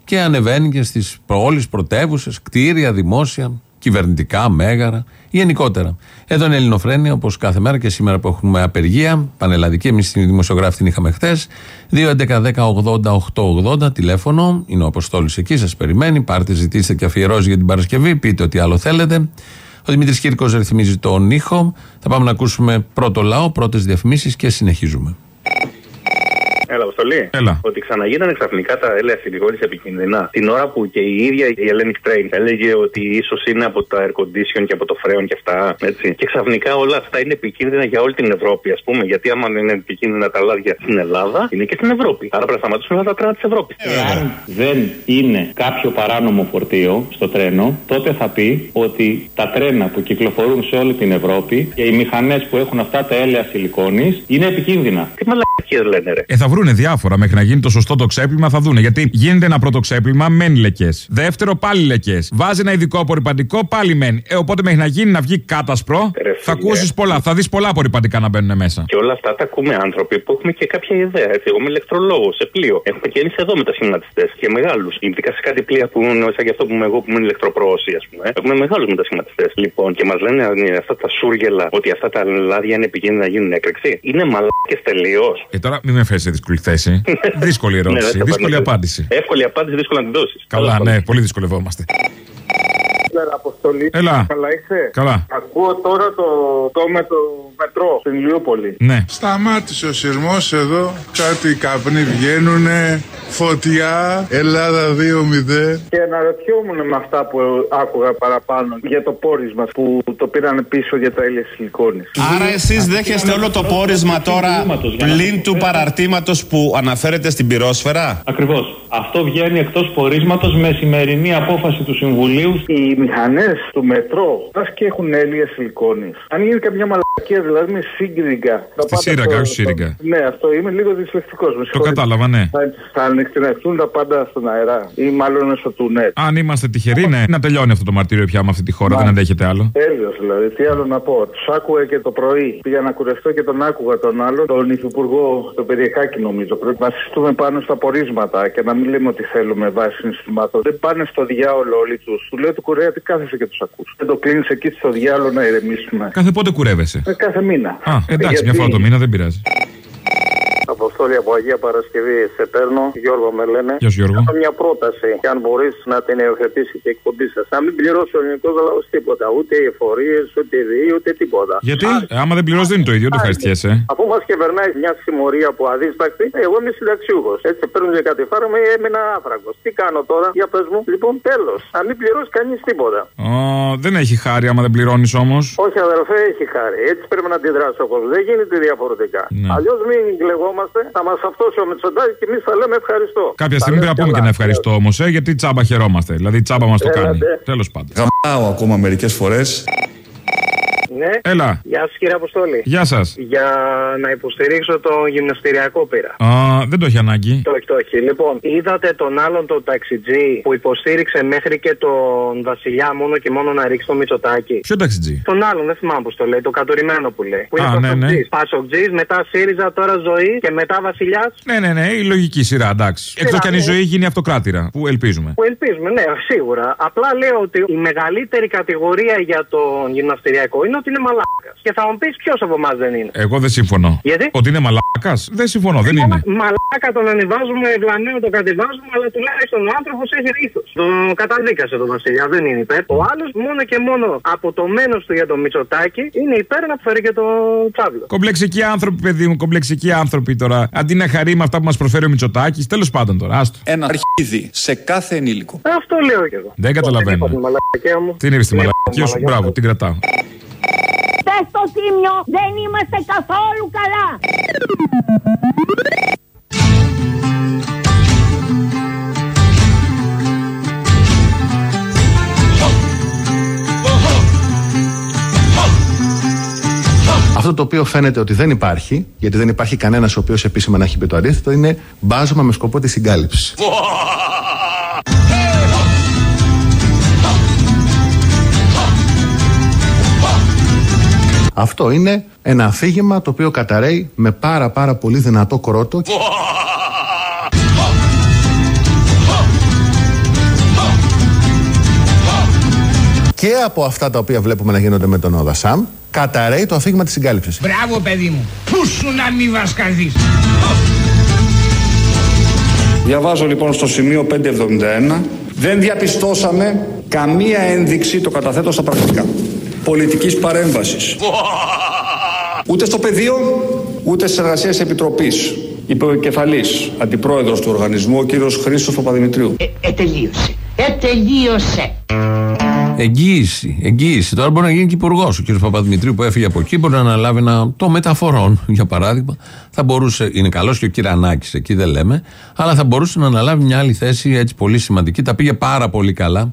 και ανεβαίνει και στις πόλεις, πρωτεύουσες, κτίρια, δημόσια, κυβερνητικά, μέγαρα, γενικότερα. Εδώ είναι η Ελληνοφρένεια, όπως κάθε μέρα και σήμερα που έχουμε απεργία, πανελλαδική. Εμείς στην δημοσιογράφη την είχαμε χθες. 2.11.10.80.880 τηλέφωνο. Είναι ο Αποστόλης εκεί, σας περιμένει. Πάρτε, ζητήστε και αφιερώσει για την Παρασκευή. Πείτε ό,τι άλλο θέλετε. Ο Δημήτρης Κύρκος ρυθμίζει τον ήχο. Θα πάμε να ακούσουμε πρώτο λαό, πρώτες διαφημίσεις και συνεχίζουμε. Έλα, Αποστολή. Έλα. Ότι ξαναγίνανε ξαφνικά τα έλαια σιλικόνη επικίνδυνα. Την ώρα που και η ίδια η Hellenic Train έλεγε ότι ίσως είναι από τα air condition και από το φρέον και αυτά. Έτσι. Και ξαφνικά όλα αυτά είναι επικίνδυνα για όλη την Ευρώπη, ας πούμε. Γιατί άμα είναι επικίνδυνα τα λάδια στην Ελλάδα, είναι και στην Ευρώπη. Άρα πρέπει να σταματήσουμε όλα τα τρένα της Ευρώπης. Εάν δεν είναι κάποιο παράνομο φορτίο στο τρένο, τότε θα πει ότι τα τρένα που κυκλοφορούν σε όλη την Ευρώπη και οι μηχανές που έχουν αυτά τα έλαια σιλικόνη είναι επικίνδυνα. Τι μαλακίες λένε, ρε. Ε, θα βρούνε διάφορα μέχρι να γίνει το σωστό το ξέπλυμα, θα δούνε. Γιατί γίνεται ένα πρώτο ξέπλυμα, μεν λεκές. Δεύτερο, πάλι λεκές. Βάζει ένα ειδικό απορριπαντικό, πάλι μεν. Ε, οπότε μέχρι να γίνει να βγει κάτασπρο, Ρε θα φίλε. ακούσεις πολλά. Θα δεις πολλά απορριπαντικά να μπαίνουν μέσα. Και όλα αυτά τα ακούμε άνθρωποι που έχουμε και κάποια ιδέα. Έτσι. Εγώ είμαι ηλεκτρολόγος σε πλοίο. Έχουμε και εμείς εδώ μετασχηματιστές και μεγάλους. Ειδικά σε κάτι πλοία που είναι σαν και αυτό που είμαι εγώ που είμαι ηλεκτροπρόωση, ας πούμε. Έχουμε μεγάλους μετασχηματιστές. Λοιπόν, και μας λένε ε, αυτά τα σούργελα ότι αυτά τα λάδια είναι επικίνδυνα να γίνουν έκρηξη. Είναι μαλάκες τελείως. Ε, τώρα μην με φέρεις σε δύσκολη θέση. Δύσκολη Ναι, δεν ερώτηση. θα δύσκολη πάρω- απάντηση. Εύκολη απάντηση, δύσκολο να την δώσεις. Καλά, ναι, πολύ δυσκολευόμαστε. Έλα, Αποστολή. Έλα. Καλά είσαι; Καλά. Ακούω τώρα το, το με το μετρό στην Ηλιούπολη. Ναι. Σταμάτησε ο σειρμός εδώ, κάτι καπνοί βγαίνουνε, φωτιά, Ελλάδα 2-0. Και αναρωτιόμουν με αυτά που άκουγα παραπάνω για το πόρισμα που το πήραν πίσω για τα ήλια σιλικόνης. Άρα εσείς δέχεστε όλο το πόρισμα τώρα πλην του παραρτήματος που αναφέρεται στην πυρόσφαιρα; Ακριβώς. Αυτό βγαίνει εκτός πορίσματος με σημερινή απόφαση του Συμβουλίου. Οι μηχανές του μετρό, πας και έχουν έλια σιλικόνης. Αν γίνει καμιά μαλακία, δηλαδή με σύγκριγκα. Στη σύραγγα, όχι σύριγγα. Ναι, αυτό είμαι λίγο δυσλεκτικός. Το κατάλαβα, ναι. Θα, θα ανοιχνευτούν τα πάντα στον αέρα ή μάλλον στο τουνέλ. Αν είμαστε τυχεροί, ναι, να τελειώνει αυτό το μαρτύριο πια με αυτή τη χώρα. Δεν αντέχεται άλλο. Τέλειος δηλαδή, τι άλλο να πω. Τους άκουγα και το πρωί. Πήγα να κουρευτώ και τον άκουγα τον άλλον, τον υφυπουργό, τον Περιεκάκη νομίζω. Πρέπει να βασιστούμε πάνω στα πορίσματα και να μην λέμε ότι θέλουμε βάσει συναισθημάτων. Δεν πάνε στο διάολο όλοι τους. Του λέω του Κορέα τι κάθεσαι και τους ακούς. Δεν το κλείνεις εκεί στο διάολο να ηρεμήσουμε. Κάθε πότε κουρεύεσαι; Ε, κάθε μήνα. Α, εντάξει, Γιατί- μια φορά το μήνα δεν πειράζει. Αποστόλη από Αγία Παρασκευή σε παίρνω, Γιώργο με λένε. Γεια σου, Γιώργο. Έχω μια πρόταση και αν μπορείς να την υιοθετήσει και η εκπομπή σας. Να μην πληρώσει ο ελληνικός λαός τίποτα. Ούτε οι εφορίες, ούτε οι ΔΕΗ, ούτε τίποτα. Γιατί, ε, άμα δεν πληρώσει, δεν είναι το ίδιο, δεν ευχαριστιέσαι. Αφού μας κυβερνάει μια συμμορία που αδίστακτη, εγώ είμαι συνταξιούχος. Έτσι παίρνω για κάτι φάρο με έμεινα άφραγκο. Τι κάνω τώρα, για πες μου. Λοιπόν, τέλος. Να μην πληρώσει κανείς τίποτα. Ω, δεν έχει χάρη άμα δεν πληρώνεις όμως. Όχι, αδερφέ, έχει χάρη. Έτσι πρέπει να αντιδράσει ο κόσμος. Δεν γίνεται διαφορετικά. Ναι. Αλλιώς μην κλεγόμαστε είμαστε, θα μας αυτόσει ο Μητσοτάκη και εμείς θα λέμε ευχαριστώ. Κάποια στιγμή πρέπει να πούμε και να ευχαριστώ όμως, ε, γιατί τσάμπα χαιρόμαστε. Δηλαδή τσάμπα μας το κάνει. Τέλος πάντων. Γαμάω ακόμα μερικές φορές. Ναι. Έλα. Γεια σας κύριε Αποστόλη. Γεια σας. Για να υποστηρίξω το γυμναστηριακό πήρα. Α, δεν το έχει ανάγκη. Το έχει, το έχει. Λοιπόν, είδατε τον άλλον τον ταξιτζή που υποστήριξε μέχρι και τον Βασιλιά μόνο και μόνο να ρίξει το Μητσοτάκι. Ποιο ταξιτζή; Τον άλλον, δεν θυμάμαι πώς το λέει, το κατορημένο που λέει. Που Α, ναι, ναι. Πασοκτζής, μετά ΣΥΡΙΖΑ, τώρα ζωή και μετά Βασιλιάς. Ναι, ναι, ναι, η λογική σειρά, εντάξει. Εκτός κι αν η ναι. ζωή γίνει αυτοκράτηρα, που ελπίζουμε. Που ελπίζουμε, ναι, σίγουρα. Απλά λέω ότι η μεγαλύτερη κατηγορία για τον γυμναστηριακό είναι ότι είναι μαλάκας. Και θα μου πεις ποιος από εμάς δεν είναι. Εγώ δεν συμφωνώ. Γιατί; Ότι είναι μαλάκας; Δεν συμφωνώ, δεν είναι. Μαλάκα τον ανεβάζουμε, ευλανέο τον κατεβάζουμε, αλλά τουλάχιστον ο άνθρωπος έχει ήθο. Το καταδίκασε τον Βασιλιά, δεν είναι υπέρ. Ο άλλος μόνο και μόνο από το μένος του για το Μητσοτάκι είναι υπέρ να φέρει και το τσάβλο. Κομπλεξικοί άνθρωποι, παιδί μου, κομπλεξικοί άνθρωποι τώρα. Αντί να χαρεί με αυτά που μας προσφέρει ο Μητσοτάκης, τέλος πάντων τώρα, άστο. Ένα αρχίδι σε κάθε ενήλικο. Αυτό λέω και εγώ. Δεν καταλαβαίνω. Την μαλακία μου. Τι είναι στη μαλακία σου, μαλακιά μπράβο, την κρατάω. Πες στο τίμιο, δεν είμαστε καθόλου καλά. Αυτό το οποίο φαίνεται ότι δεν υπάρχει, γιατί δεν υπάρχει κανένας ο οποίος επίσημα να έχει πει το αντίθετο, είναι μπάζωμα με σκοπό τη συγκάλυψη. Αυτό είναι ένα αφήγημα το οποίο καταραίει με πάρα πάρα πολύ δυνατό κρότο και από αυτά τα οποία βλέπουμε να γίνονται με τον Οδασάμ καταραίει το αφήγημα της συγκάλυψης. Μπράβο παιδί μου. Πού σου να μη βασκαθείς; Διαβάζω λοιπόν στο σημείο 571. Δεν διαπιστώσαμε καμία ένδειξη, το καταθέτω στα πρακτικά, πολιτικής παρέμβασης. Ούτε στο πεδίο, ούτε στις εργασίες επιτροπής. Είπε ο κεφαλής, αντιπρόεδρος του οργανισμού, ο κύριος Χρήστος Παπαδημητρίου. Ε, τελείωσε. Ε, τελείωσε. Εγγύηση, εγγύηση. Τώρα μπορεί να γίνει και υπουργός. Ο κ. Παπαδημητρίου που έφυγε από εκεί μπορεί να αναλάβει ένα, το μεταφορών, *laughs* για παράδειγμα. Θα μπορούσε, είναι καλός και ο Κυρανάκη εκεί, δεν λέμε, αλλά θα μπορούσε να αναλάβει μια άλλη θέση έτσι πολύ σημαντική. Τα πήγε πάρα πολύ καλά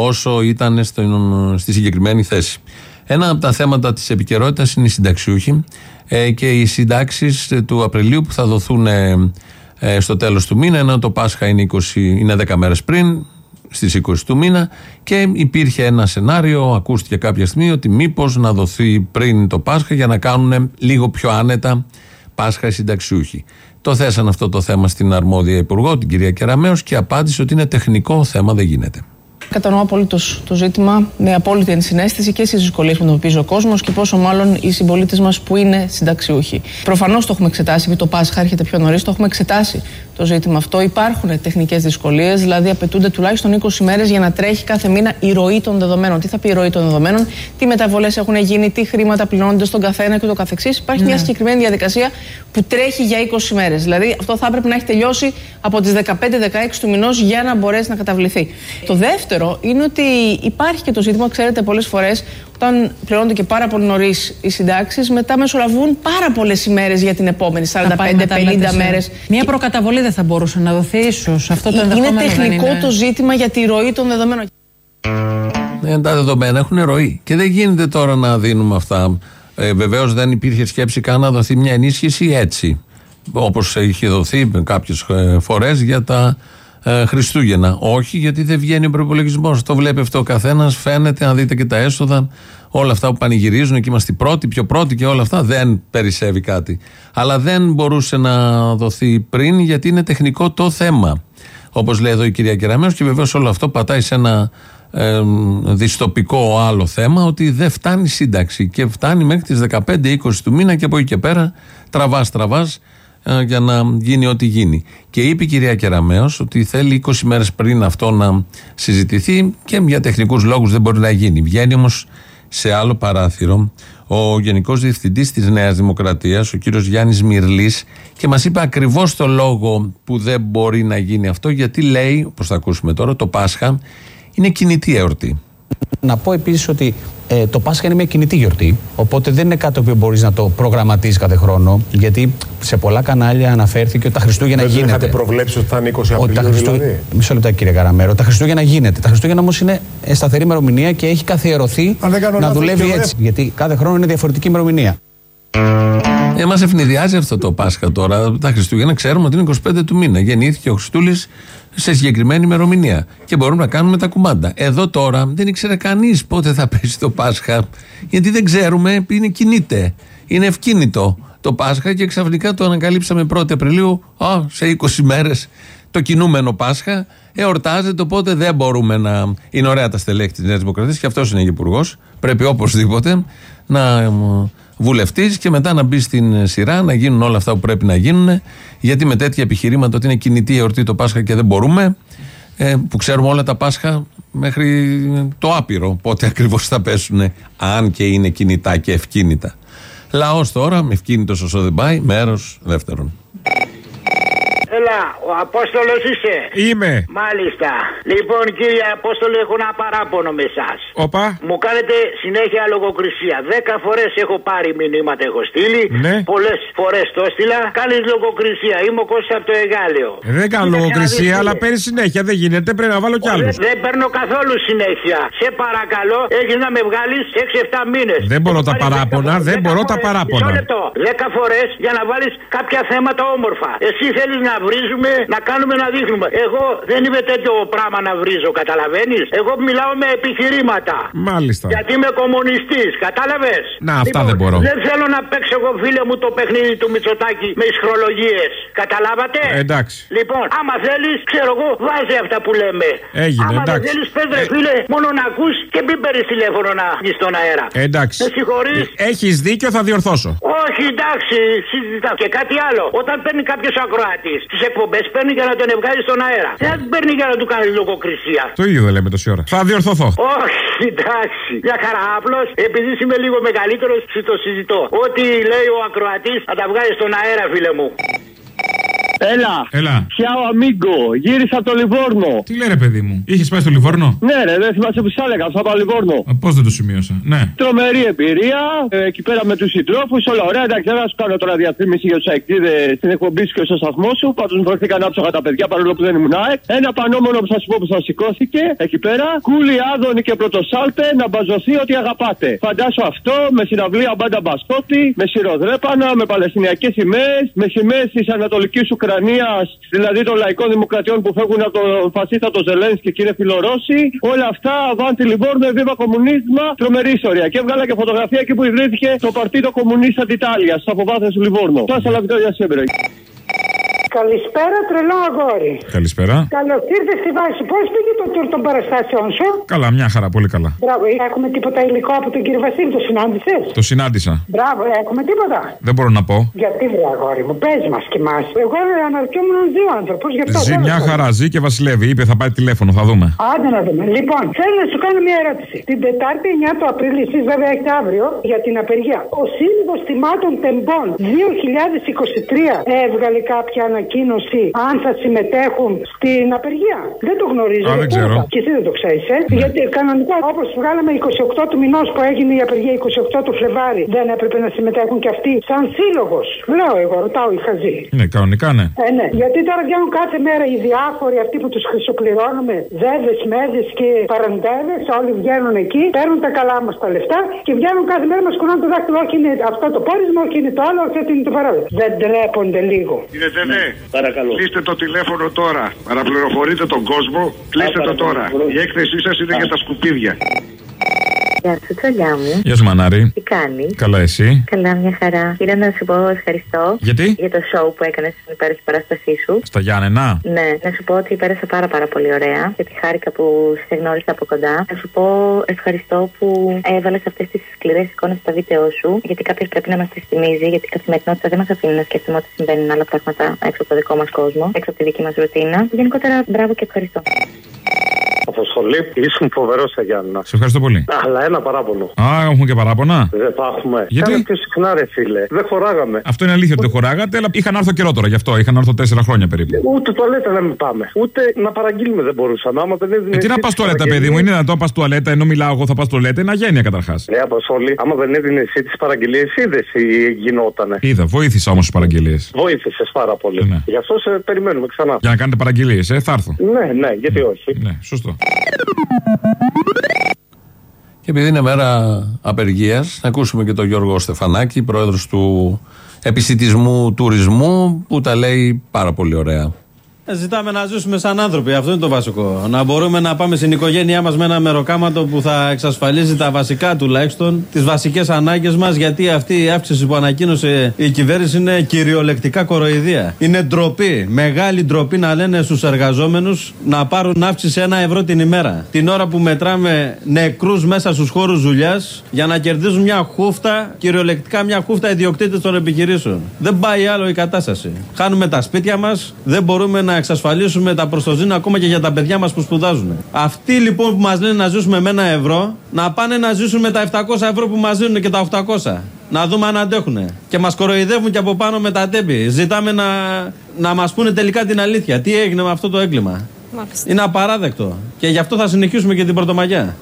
όσο ήταν στον, στη συγκεκριμένη θέση. Ένα από τα θέματα της επικαιρότητας είναι οι συνταξιούχοι ε, και οι συντάξεις του Απριλίου που θα δοθούν ε, ε, στο τέλος του μήνα, ενώ το Πάσχα είναι, 20, είναι 10 μέρες πριν, στις 20 του μήνα και υπήρχε ένα σενάριο, ακούστηκε κάποια στιγμή ότι μήπως να δοθεί πριν το Πάσχα για να κάνουν λίγο πιο άνετα Πάσχα οι συνταξιούχοι. Το θέσαν αυτό το θέμα στην αρμόδια υπουργό, την κυρία Κεραμέως και απάντησε ότι είναι τεχνικό θέμα, δεν γίνεται. Κατανοώ απολύτω το ζήτημα με απόλυτη ενσυναίσθηση και στις δυσκολίες που αντιμετωπίζει ο κόσμος και πόσο μάλλον οι συμπολίτες μας που είναι συνταξιούχοι. Προφανώς το έχουμε εξετάσει, επειδή το Πάσχα έρχεται πιο νωρίς, το έχουμε εξετάσει το ζήτημα αυτό. Υπάρχουν τεχνικές δυσκολίες, δηλαδή απαιτούνται τουλάχιστον 20 μέρες για να τρέχει κάθε μήνα η ροή των δεδομένων. Τι θα πει η ροή των δεδομένων, τι μεταβολές έχουν γίνει, τι χρήματα πληρώνονται στον καθένα και το καθεξής. Υπάρχει Ναι. μια συγκεκριμένη διαδικασία που τρέχει για 20 μέρες. Δηλαδή αυτό θα έπρεπε να έχει τελειώσει από τις 15-16 του μηνός για να μπορέσει να καταβληθεί. Το δεύτερο είναι ότι υπάρχει και το ζήτημα, ξέρετε, πολλές φορές όταν πληρώνονται και πάρα πολύ νωρίς οι συντάξεις, μετά μεσολαβούν πάρα πολλές ημέρες για την επόμενη, 45-50 Θα πάει μετά, λέτε, σε- μέρες. Μια προκαταβολή δεν θα μπορούσε να δοθεί, ίσως. Αυτό το Είναι ενδεχόμενο τεχνικό δεν είναι. το ζήτημα για τη ροή των δεδομένων. Ε, τα δεδομένα έχουν ροή. Και δεν γίνεται τώρα να δίνουμε αυτά. Ε, Βεβαίως δεν υπήρχε σκέψη καν να δοθεί μια ενίσχυση έτσι. Όπως είχε δοθεί κάποιες φορές για τα ε, Χριστούγεννα. Όχι, γιατί δεν βγαίνει ο προπολογισμός. Το βλέπει αυτό ο καθένας. Φαίνεται, αν δείτε και τα έσοδα, όλα αυτά που πανηγυρίζουν και είμαστε οι πρώτοι, πιο πρώτοι και όλα αυτά, δεν περισσεύει κάτι. Αλλά δεν μπορούσε να δοθεί πριν, γιατί είναι τεχνικό το θέμα. Όπως λέει εδώ η κυρία Κεραμέως και βεβαίως όλο αυτό πατάει σε ένα ε, δυστοπικό άλλο θέμα ότι δεν φτάνει σύνταξη και φτάνει μέχρι τις 15-20 του μήνα και από εκεί και πέρα τραβάς τραβάς ε, για να γίνει ό,τι γίνει. Και είπε η κυρία Κεραμέως ότι θέλει 20 μέρες πριν αυτό να συζητηθεί και για τεχνικούς λόγους δεν μπορεί να γίνει. Βγαίνει όμως σε άλλο παράθυρο ο Γενικός Διευθυντής της Νέας Δημοκρατίας, ο κύριος Γιάννης Μυρλής, και μας είπε ακριβώς το λόγο που δεν μπορεί να γίνει αυτό, γιατί λέει, όπως θα ακούσουμε τώρα, το Πάσχα είναι κινητή εορτή. Να πω επίσης ότι ε, το Πάσχα είναι μια κινητή γιορτή. Οπότε δεν είναι κάτι που μπορείς να το προγραμματίζει κάθε χρόνο. Γιατί σε πολλά κανάλια αναφέρθηκε ότι τα Χριστούγεννα δεν γίνεται. Δεν είχατε προβλέψει ότι θα είναι 20 Ότι τα Απριλίου Χριστού... δηλαδή; Μισό λεπτό, κύριε Καραμέρο. Τα Χριστούγεννα γίνεται. Τα Χριστούγεννα όμως είναι ε, σταθερή ημερομηνία και έχει καθιερωθεί Αν δεν κάνω να λάθος, δουλεύει και ο έτσι. Γιατί κάθε χρόνο είναι διαφορετική ημερομηνία. Ε, μας ευνηδιάζει αυτό το Πάσχα τώρα. Τα Χριστούγεννα ξέρουμε ότι είναι 25 του μήνα. Γεννήθηκε ο Χριστούλης σε συγκεκριμένη ημερομηνία. Και μπορούμε να κάνουμε τα κουμάντα. Εδώ τώρα δεν ήξερε κανείς πότε θα πέσει το Πάσχα. Γιατί δεν ξέρουμε, είναι κινείται. Είναι ευκίνητο το Πάσχα και ξαφνικά το ανακαλύψαμε 1η Απριλίου. Α, σε 20 μέρες το κινούμενο Πάσχα εορτάζεται. Οπότε δεν μπορούμε να. Είναι ωραία τα στελέχη της Νέας Δημοκρατίας και αυτός είναι υπουργός. Πρέπει οπωσδήποτε να βουλευτής και μετά να μπει στην σειρά, να γίνουν όλα αυτά που πρέπει να γίνουν. Γιατί με τέτοια επιχειρήματα ότι είναι κινητή η εορτή το Πάσχα και δεν μπορούμε, ε, που ξέρουμε όλα τα Πάσχα μέχρι το άπειρο, πότε *laughs* ακριβώς θα πέσουν, αν και είναι κινητά και ευκίνητα. Λαός τώρα, με ευκίνητος όσο δεν πάει, μέρος δεύτερον. Έλα, ο Απόστολος είσαι. Είμαι. Μάλιστα. Λοιπόν, κύριε Απόστολο, έχω ένα παράπονο με εσάς. Όπα. Μου κάνετε συνέχεια λογοκρισία. Δέκα φορές έχω πάρει μηνύματα, έχω στείλει. Ναι. Πολλές φορές το έστειλα. Κάνεις λογοκρισία. Είμαι ο Κώστας από το Εγάλεο. Ε, Δεν κάνω λογοκρισία, αλλά παίρνεις συνέχεια. Δεν γίνεται, πρέπει να βάλω κι άλλους. Δεν, δεν παίρνω καθόλου συνέχεια. Σε παρακαλώ, έχεις να με βγάλεις 6-7 μήνες. Δεν μπορώ τα παράπονα, δεν μπορώ τα Μισό παράπονα. λεπτό. Δέκα φορές για να βάλεις κάποια θέματα όμορφα. Εσύ θέλεις να βρίζουμε, να κάνουμε να δείχνουμε. Εγώ δεν είμαι τέτοιο πράγμα να βρίζω, καταλαβαίνεις; Εγώ μιλάω με επιχειρήματα. Μάλιστα. Γιατί είμαι κομμουνιστής, κατάλαβες; Να, αυτά δεν μπορώ. Δεν θέλω να παίξω εγώ, φίλε μου, το παιχνίδι του Μητσοτάκη με ισχρολογίες. Καταλάβατε; Ε, εντάξει. Λοιπόν, άμα θέλεις, ξέρω εγώ, βάζει αυτά που λέμε. Έγινε, άμα εντάξει. δεν θέλεις, πες ρε φίλε, μόνο να ακούς και μην παίρνεις τηλέφωνο να βγεις στον αέρα. Ε, Εντάξει. Με συγχωρείς; Έχεις δίκιο, θα διορθώσω. Όχι, εντάξει, συζητάω. Και κάτι άλλο. Όταν παίρνει κάποιος ακροατής τι εκπομπές, παίρνει για να τον βγάλει στον αέρα. Δεν παίρνει για να του κάνει λογοκρισία. Το ίδιο δεν λέμε τόση ώρα. Θα διορθωθώ. Όχι, εντάξει. Μια χαρά. Απλώς επειδή είμαι λίγο μεγαλύτερος, το συζητώ. Ό,τι λέει ο ακροατής θα τα βγάλει στον αέρα, φίλε μου. Έλα. Έλα. Πιάω αμίγκο. Γύρισα από το Λιβόρνο. Τι λέει ρε παιδί μου, είχες πάει στο Λιβόρνο; Ναι, ρε, δεν θυμάσαι που σ' έλεγα. Θα πάω Λιβόρνο. Πώς δεν το σημείωσα. Ναι. Τρομερή εμπειρία. ε, εκεί πέρα με τους συντρόφους. Όλα ωραία. Εντάξει, δεν θα σου κάνω τώρα διαφήμιση για τους αεκτήδε στην εκπομπή σου και στο σταθμό σου. Πάντως μου βρεθήκαν άψογα τα παιδιά παρόλο που δεν ήμουν ΑΕΚ. Ένα πανόμονο που θα σου πω που θα σηκώθηκε εκεί πέρα. Κούλι, άδωνη και πρωτοσάλτε να μπαζωθεί ότι αγαπάτε. Φαντάσου αυτό με συναυλία μπάντα μπασκότη, με σιροδρέπανα, με παλαιστινιακές σημαίες, με σημαίες της Ανατολικής Ουκρανία, δηλαδή των λαϊκών δημοκρατιών που φεύγουν από τον φασίστα το Ζελένσκι και είναι φιλορώσοι. Όλα αυτά, Avanti Livorno, evviva comunismo, τρομερή ιστορία. Και έβγαλα και φωτογραφία εκεί που ιδρύθηκε το Partito Comunista d'Italia, στα αποβάθρε του Λιβόρνο. Πάσα la vittoria sempre. Καλησπέρα, τρελό αγόρι. Καλησπέρα. Καλώς ήρθες στη βάση. Πώς πήγε το τουρ των παραστάσεων σου; Καλά, μια χαρά, πολύ καλά. Μπράβο, έχουμε τίποτα υλικό από τον κύριο Βασίλη, τον συνάντησες; Το συνάντησα. Μπράβο, έχουμε τίποτα; Δεν μπορώ να πω. Γιατί βρε αγόρι μου, πες μας και εμά. Εγώ αναρωτιόμουν δύο άνθρωπου. Γι' αυτό Ζει τέλος μια πάντων. χαρά, ζει και βασιλεύει. Είπε θα πάει τηλέφωνο, θα δούμε. Άντε να δούμε. Λοιπόν, θέλω να σου κάνω μια ερώτηση. Την Τετάρτη 9 του Απρίλη, εσείς βέβαια έχετε αύριο για την απεργία. Ο Σύλλογο Θυμάτων Τεμπών 2023 έβγαλε κάποια ανακοίνωση αν θα συμμετέχουν στην απεργία. Δεν το γνωρίζω. Α, δεν δεν ξέρω. το- Και εσύ δεν το ξέρεις, ε. Γιατί κανονικά όπως βγάλαμε 28 του μηνός που έγινε η απεργία 28 του Φλεβάρι, δεν έπρεπε να συμμετέχουν και αυτοί σαν σύλλογος. Λέω εγώ, ρωτάω η χαζή. Ναι, κανονικά ναι. Ε, ναι. Γιατί τώρα βγαίνουν κάθε μέρα οι διάφοροι αυτοί που τους χρυσοπληρώνουμε, δέδες, μέδες και παραντέδε, όλοι βγαίνουν εκεί, παίρνουν τα καλά μας τα λεφτά και βγαίνουν κάθε μέρα μας κουνάνε το δάχτυλο. Όχι είναι αυτό το πόρισμα, όχι είναι το άλλο, όχι είναι το παράδειγμα. Δεν τρέπονται λίγο. Κύριε Τενέ, Παρακαλώ. κλείστε το τηλέφωνο τώρα. Παραπληροφορείτε τον κόσμο. Κλείστε το τώρα. Η έκθεσή σας είναι για τα σκουπίδια. Γεια σου, τσολιά μου. Γεια σου, Μανάρη. Τι κάνεις; Καλά, εσύ; Καλά, μια χαρά. Ήθελα να σου πω ευχαριστώ. Γιατί; Για το show που έκανες στην υπέροχη παράστασή σου. Στα Γιάννενα; Ναι, να σου πω ότι πέρασα πάρα πάρα πολύ ωραία. Γιατί χάρηκα που σε γνώρισα από κοντά. Να σου πω ευχαριστώ που έβαλες αυτές τις σκληρές εικόνες στα βίντεο σου. Γιατί κάποιος πρέπει να μας τις θυμίζει. Γιατί η καθημερινότητα δεν μας αφήνει να σκέφτομαι ότι συμβαίνουν άλλα πράγματα έξω από το δικό μας κόσμο, έξω από τη δική μας ρουτίνα. Γενικότερα, μπράβο και ευχαριστώ. Αποστολή, ήσουν φοβερός σε Γιάννα. Σε ευχαριστώ πολύ. Αλλά ένα παράπονο. Α, έχουμε και παράπονα. Δεν τα έχουμε. Γιατί; Κάνε πιο συχνά, ρε φίλε. Δεν χωράγαμε. Αυτό είναι αλήθεια ότι δεν χωράγατε, αλλά είχαν έρθω καιρό τώρα γι' αυτό. Είχαν έρθω τέσσερα χρόνια περίπου. Ούτε τουαλέτα να μην πάμε. Ούτε να παραγγείλουμε δεν μπορούσαμε. Άμα δεν έδινε. Ε, τι να εσύ πας τις τουαλέτα, παιδί παραγγελίες- μου, είναι δυνατόν να πας τουαλέτα ενώ μιλάω εγώ θα πας τουαλέτα, είναι αγένεια καταρχάς. Ναι, Αποστολή, άμα δεν έδινε εσύ τις παραγγελίες, είδες τι γινότανε. Είδα, βοήθησα όμως τις παραγγελίες. Βοήθησες πάρα πολύ. Ναι. Γι' αυτό σε περιμένουμε ξανά. Για να κάνετε παραγγελίες, ε, θα έρθω. Ναι, ναι, γιατί όχι. Ναι, σωστό. Και επειδή είναι μέρα απεργίας, να ακούσουμε και τον Γιώργο Στεφανάκη, πρόεδρος του επισητισμού τουρισμού, που τα λέει πάρα πολύ ωραία. Ε, Ζητάμε να ζήσουμε σαν άνθρωποι. Αυτό είναι το βασικό. Να μπορούμε να πάμε στην οικογένειά μας με ένα μεροκάματο που θα εξασφαλίζει τα βασικά τουλάχιστον, τις βασικές ανάγκες μας. Γιατί αυτή η αύξηση που ανακοίνωσε η κυβέρνηση είναι κυριολεκτικά κοροϊδία. Είναι ντροπή, μεγάλη ντροπή να λένε στους εργαζόμενους να πάρουν αύξηση ένα ευρώ την ημέρα. Την ώρα που μετράμε νεκρούς μέσα στους χώρους δουλειάς για να κερδίζουν μια χούφτα, κυριολεκτικά μια χούφτα ιδιοκτήτε των επιχειρήσεων. Δεν πάει άλλο η κατάσταση. Χάνουμε τα σπίτια μας, δεν μπορούμε να εξασφαλίσουμε τα προστοζήνα ακόμα και για τα παιδιά μας που σπουδάζουν. Αυτοί λοιπόν που μας λένε να ζήσουμε με ένα ευρώ, να πάνε να ζήσουν με τα 700 ευρώ που μας δίνουν και τα 800. Να δούμε αν αντέχουν. Και μας κοροϊδεύουν και από πάνω με τα τέμπη. Ζητάμε να, να μας πούνε τελικά την αλήθεια. Τι έγινε με αυτό το έγκλημα. Είναι απαράδεκτο. Και γι' αυτό θα συνεχίσουμε και την Πρωτομαγιά.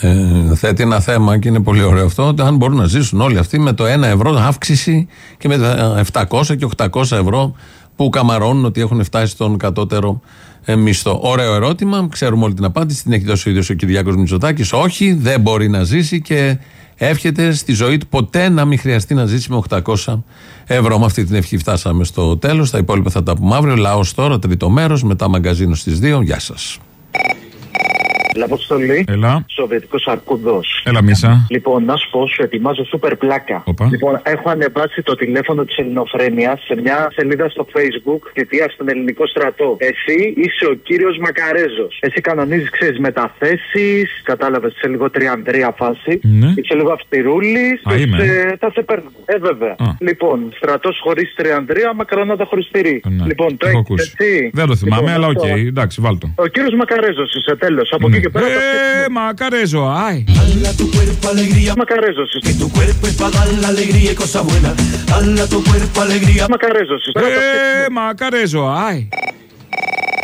Ε, θέτει ένα θέμα και είναι πολύ ωραίο αυτό. ότι Αν μπορούν να ζήσουν όλοι αυτοί με το 1 ευρώ αύξηση και με τα 700 και 800 ευρώ που καμαρώνουν ότι έχουν φτάσει στον κατώτερο ε, μισθό. Ωραίο ερώτημα. Ξέρουμε όλη την απάντηση. Την έχει δώσει ο ίδιος ο Κυριάκος Μητσοτάκης. Όχι, δεν μπορεί να ζήσει και εύχεται στη ζωή του ποτέ να μην χρειαστεί να ζήσει με 800 ευρώ. Με αυτή την ευχή φτάσαμε στο τέλος. Τα υπόλοιπα θα τα πούμε αύριο. Λαός τώρα, τρίτο μέρος, μετά μαγκαζίνο στις 2. Γεια σας. Λαποστολή. Έλα. Σοβιετικός αρκούδος. Έλα, μίσα. Λοιπόν, να σου πω, σου ετοιμάζω σούπερ πλάκα. Οπα. Λοιπόν, έχω ανεβάσει το τηλέφωνο της Ελληνοφρένειας σε μια σελίδα στο Facebook, θητεία στον ελληνικό στρατό. Εσύ είσαι ο κύριος Μακαρέζος. Εσύ κανονίζεις, ξέρεις, μεταθέσεις. Κατάλαβες, είσαι λίγο τριανδρία φάση. Ναι. Είσαι λίγο αυστηρούλης. Α, είμαι. Θα σε παίρνω. Ε, βέβαια. Α. Λοιπόν, στρατός χωρίς τριανδρία, μακρονότα χωρίς τυρί. Ναι, Λοιπόν, το έχω έχεις, ακούσει. έτσι. Δεν το θυμάμαι, Λοιπόν, αλλά οκ, αυτό. εντάξει, βάλτο. Ο κύριος Μακαρέζος είσαι τέλος. Από εκεί και πέρα. τα Ε, μακαρέζο, άι. Μακαρέζο είσαι. Que tu cuerpo es para dar la alegría y cosa buena. Dale tu cuerpo alegría. Μακαρέζος είσαι. Ε, μακαρέζο, άι.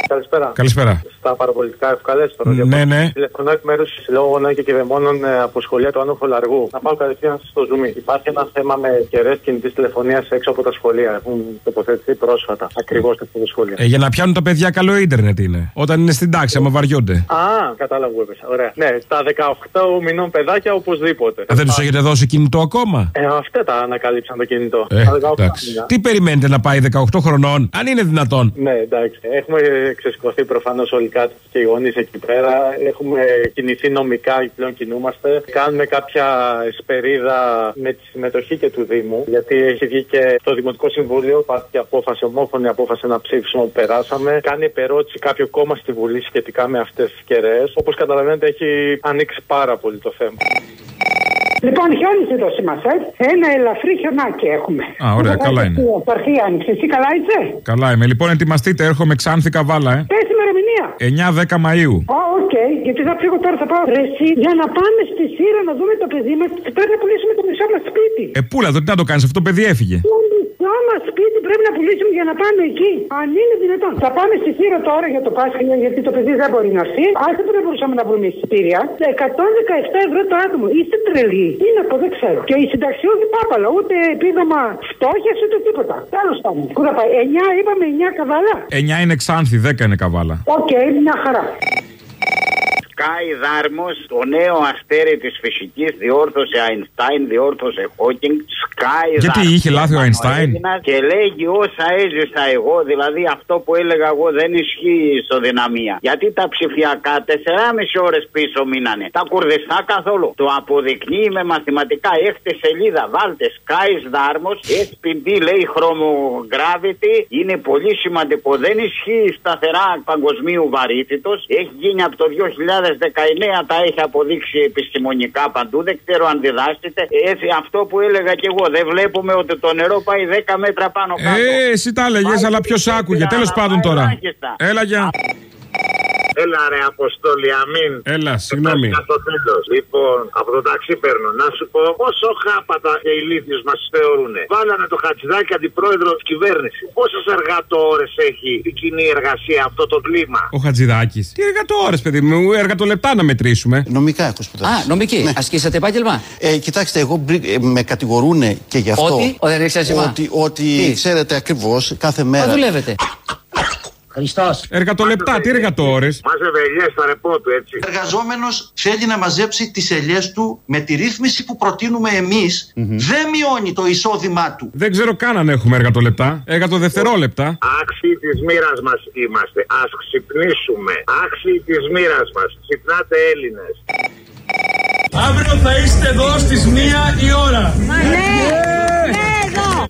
Καλησπέρα. Καλησπέρα. Στα παραπολιτικά ευκαλέστερο. Ναι, ναι. Τηλεφωνώ εκ μέρους συλλόγων και κυδεμόνων ε, από σχολεία του Ανώφου Λαργού. Να πάω κατευθείαν στο Zoom. Υπάρχει ένα θέμα με κεραίες κινητής τηλεφωνίας έξω από τα σχολεία. Έχουν τοποθετηθεί πρόσφατα. Ακριβώς σε αυτό το σχολείο. Ε, για να πιάνουν τα παιδιά καλό ίντερνετ είναι. Όταν είναι στην τάξη, άμα βαριούνται. Α, κατάλαβα που έπεσα. Ωραία. Ναι, τα 18 μηνών παιδάκια οπωσδήποτε. Ε, δεν τους έχετε δώσει κινητό ακόμα; Ε, αυτά τα ανακαλύψαν το κινητό. Ε, Τα 18 εντάξει. μήνα. Τι περιμένετε να πάει 18 χρονών, αν είναι δυνατόν; Ναι, εντάξει. Έχουμε ξεσηκωθεί προφανώς όλοι κάτω και οι γονείς εκεί πέρα. Έχουμε κινηθεί νομικά, πλέον κινούμαστε. Κάνουμε κάποια εσπερίδα με τη συμμετοχή και του Δήμου. Γιατί έχει βγει και το Δημοτικό Συμβούλιο. Πάρθηκε απόφαση, ομόφωνη απόφαση να ψήφισμα που περάσαμε. Κάνει υπερώτηση κάποιο κόμμα στη Βουλή σχετικά με αυτές τις κεραίες. Όπως καταλαβαίνετε, έχει ανοίξει πάρα πολύ το θέμα. Λοιπόν, χιόνισε το σήμα Ένα ελαφρύ χιονάκι έχουμε. Α, ωραία, καλά είναι. Παρ' την άνοιξη. Εσύ καλά είσαι; Καλά είμαι. Λοιπόν, ετοιμαστείτε, έρχομαι Ξάνθη Καβάλα, ε. Πες ημερομηνία. 9-10 Μαΐου. Α, οκ, γιατί θα φύγω τώρα, θα πάω ρε, εσύ, για να πάμε στη Σύρα να δούμε το παιδί μας και πρέπει να πουλήσουμε το μισό μας σπίτι. Ε, πούλα, το τι να το κάνεις, αυτό το παιδί έφυγε. Το μισό μας σπίτι πρέπει να πουλήσουμε για να πάμε εκεί. Αν είναι δυνατόν. Θα πάμε στη Σύρα τώρα για το Πάσχα, γιατί το παιδί δεν μπορεί να έρθει. Άσε που δεν μπορούσαμε να βρούμε εισιτήρια. 117 ευρώ το άτομο. Είστε τρελοί. Τι να πω, δεν ξέρω. Και η συνταξιούχη πάπαλα, ούτε επίδομα φτώχεια ούτε τίποτα. Τέλος πάντων. Πού θα πάει, 9 είπαμε 9 Καβάλα. 9 είναι Ξάνθη, 10 είναι Καβάλα. Οκ, μια χαρά. Σκάι Δάρμος, το νέο αστέρι της φυσικής, διόρθωσε Αϊνστάιν, διόρθωσε Χόκινγκ. Σκάι Γιατί είχε λάθη ο Αϊνστάιν; Και λέγει όσα έζησα εγώ, δηλαδή αυτό που έλεγα εγώ δεν ισχύει η ισοδυναμία. Γιατί τα ψηφιακά 4,5 ώρες πίσω μείνανε. Τα κουρδιστά καθόλου. Το αποδεικνύει με μαθηματικά. Έχετε σελίδα, βάλτε Σκάι Δάρμος, SPD λέει χρωμογράβητη. Είναι πολύ σημαντικό. Δεν ισχύει σταθερά παγκοσμίου βαρύτητος. Έχει γίνει από το 2019, τα έχει αποδείξει επιστημονικά παντού. Δεν ξέρω αν διδάσκεται. Έτσι, αυτό που έλεγα και εγώ. Δεν βλέπουμε ότι το νερό πάει 10 μέτρα πάνω κάτω. Ε, εσύ τα έλεγε, αλλά ποιος άκουγε. Τέλος πάντων τώρα. Έλα, για. Έλα ρε Αποστόλη, αμήν. Έλα, συγγνώμη. Για το τέλος. Λοιπόν, από το ταξί παίρνω. Να σου πω πόσο χάπατα και ηλίθιου μας θεωρούν. Βάλανε το χατσιδάκι αντιπρόεδρο της κυβέρνησης. Πόσες εργατόρες έχει η κοινή εργασία αυτό το κλίμα; Ο Χατζηδάκης. Τι εργατόρες, παιδί μου, εργατολεπτά να μετρήσουμε. Νομικά έχω σπουδάσει. Α, νομική. Ασκήσατε επάγγελμα; Ε, κοιτάξτε, εγώ μπρι- ε, με κατηγορούν και γι' αυτό. Ότι; Ο, δεν έχεις άσχημα. Ότι, ότι Τι; ξέρετε ακριβώς κάθε μέρα. Μα δουλεύετε; Χριστός. Εργατολεπτά, τι εργατόρες. Μάζευε ελιές στα ρεπό του, έτσι. Ο εργαζόμενος θέλει να μαζέψει τις ελιές του με τη ρύθμιση που προτείνουμε εμείς. Δεν μειώνει το εισόδημά του. Δεν ξέρω καν αν έχουμε εργατολεπτά. Εργατοδευτερόλεπτα. Άξιοι της μοίρας μας είμαστε. Α ξυπνήσουμε. Άξιοι της μοίρας μας. Ξυπνάτε Έλληνες. Αύριο θα είστε εδώ στις μία η ώρα. Ναι, ναι, εδώ.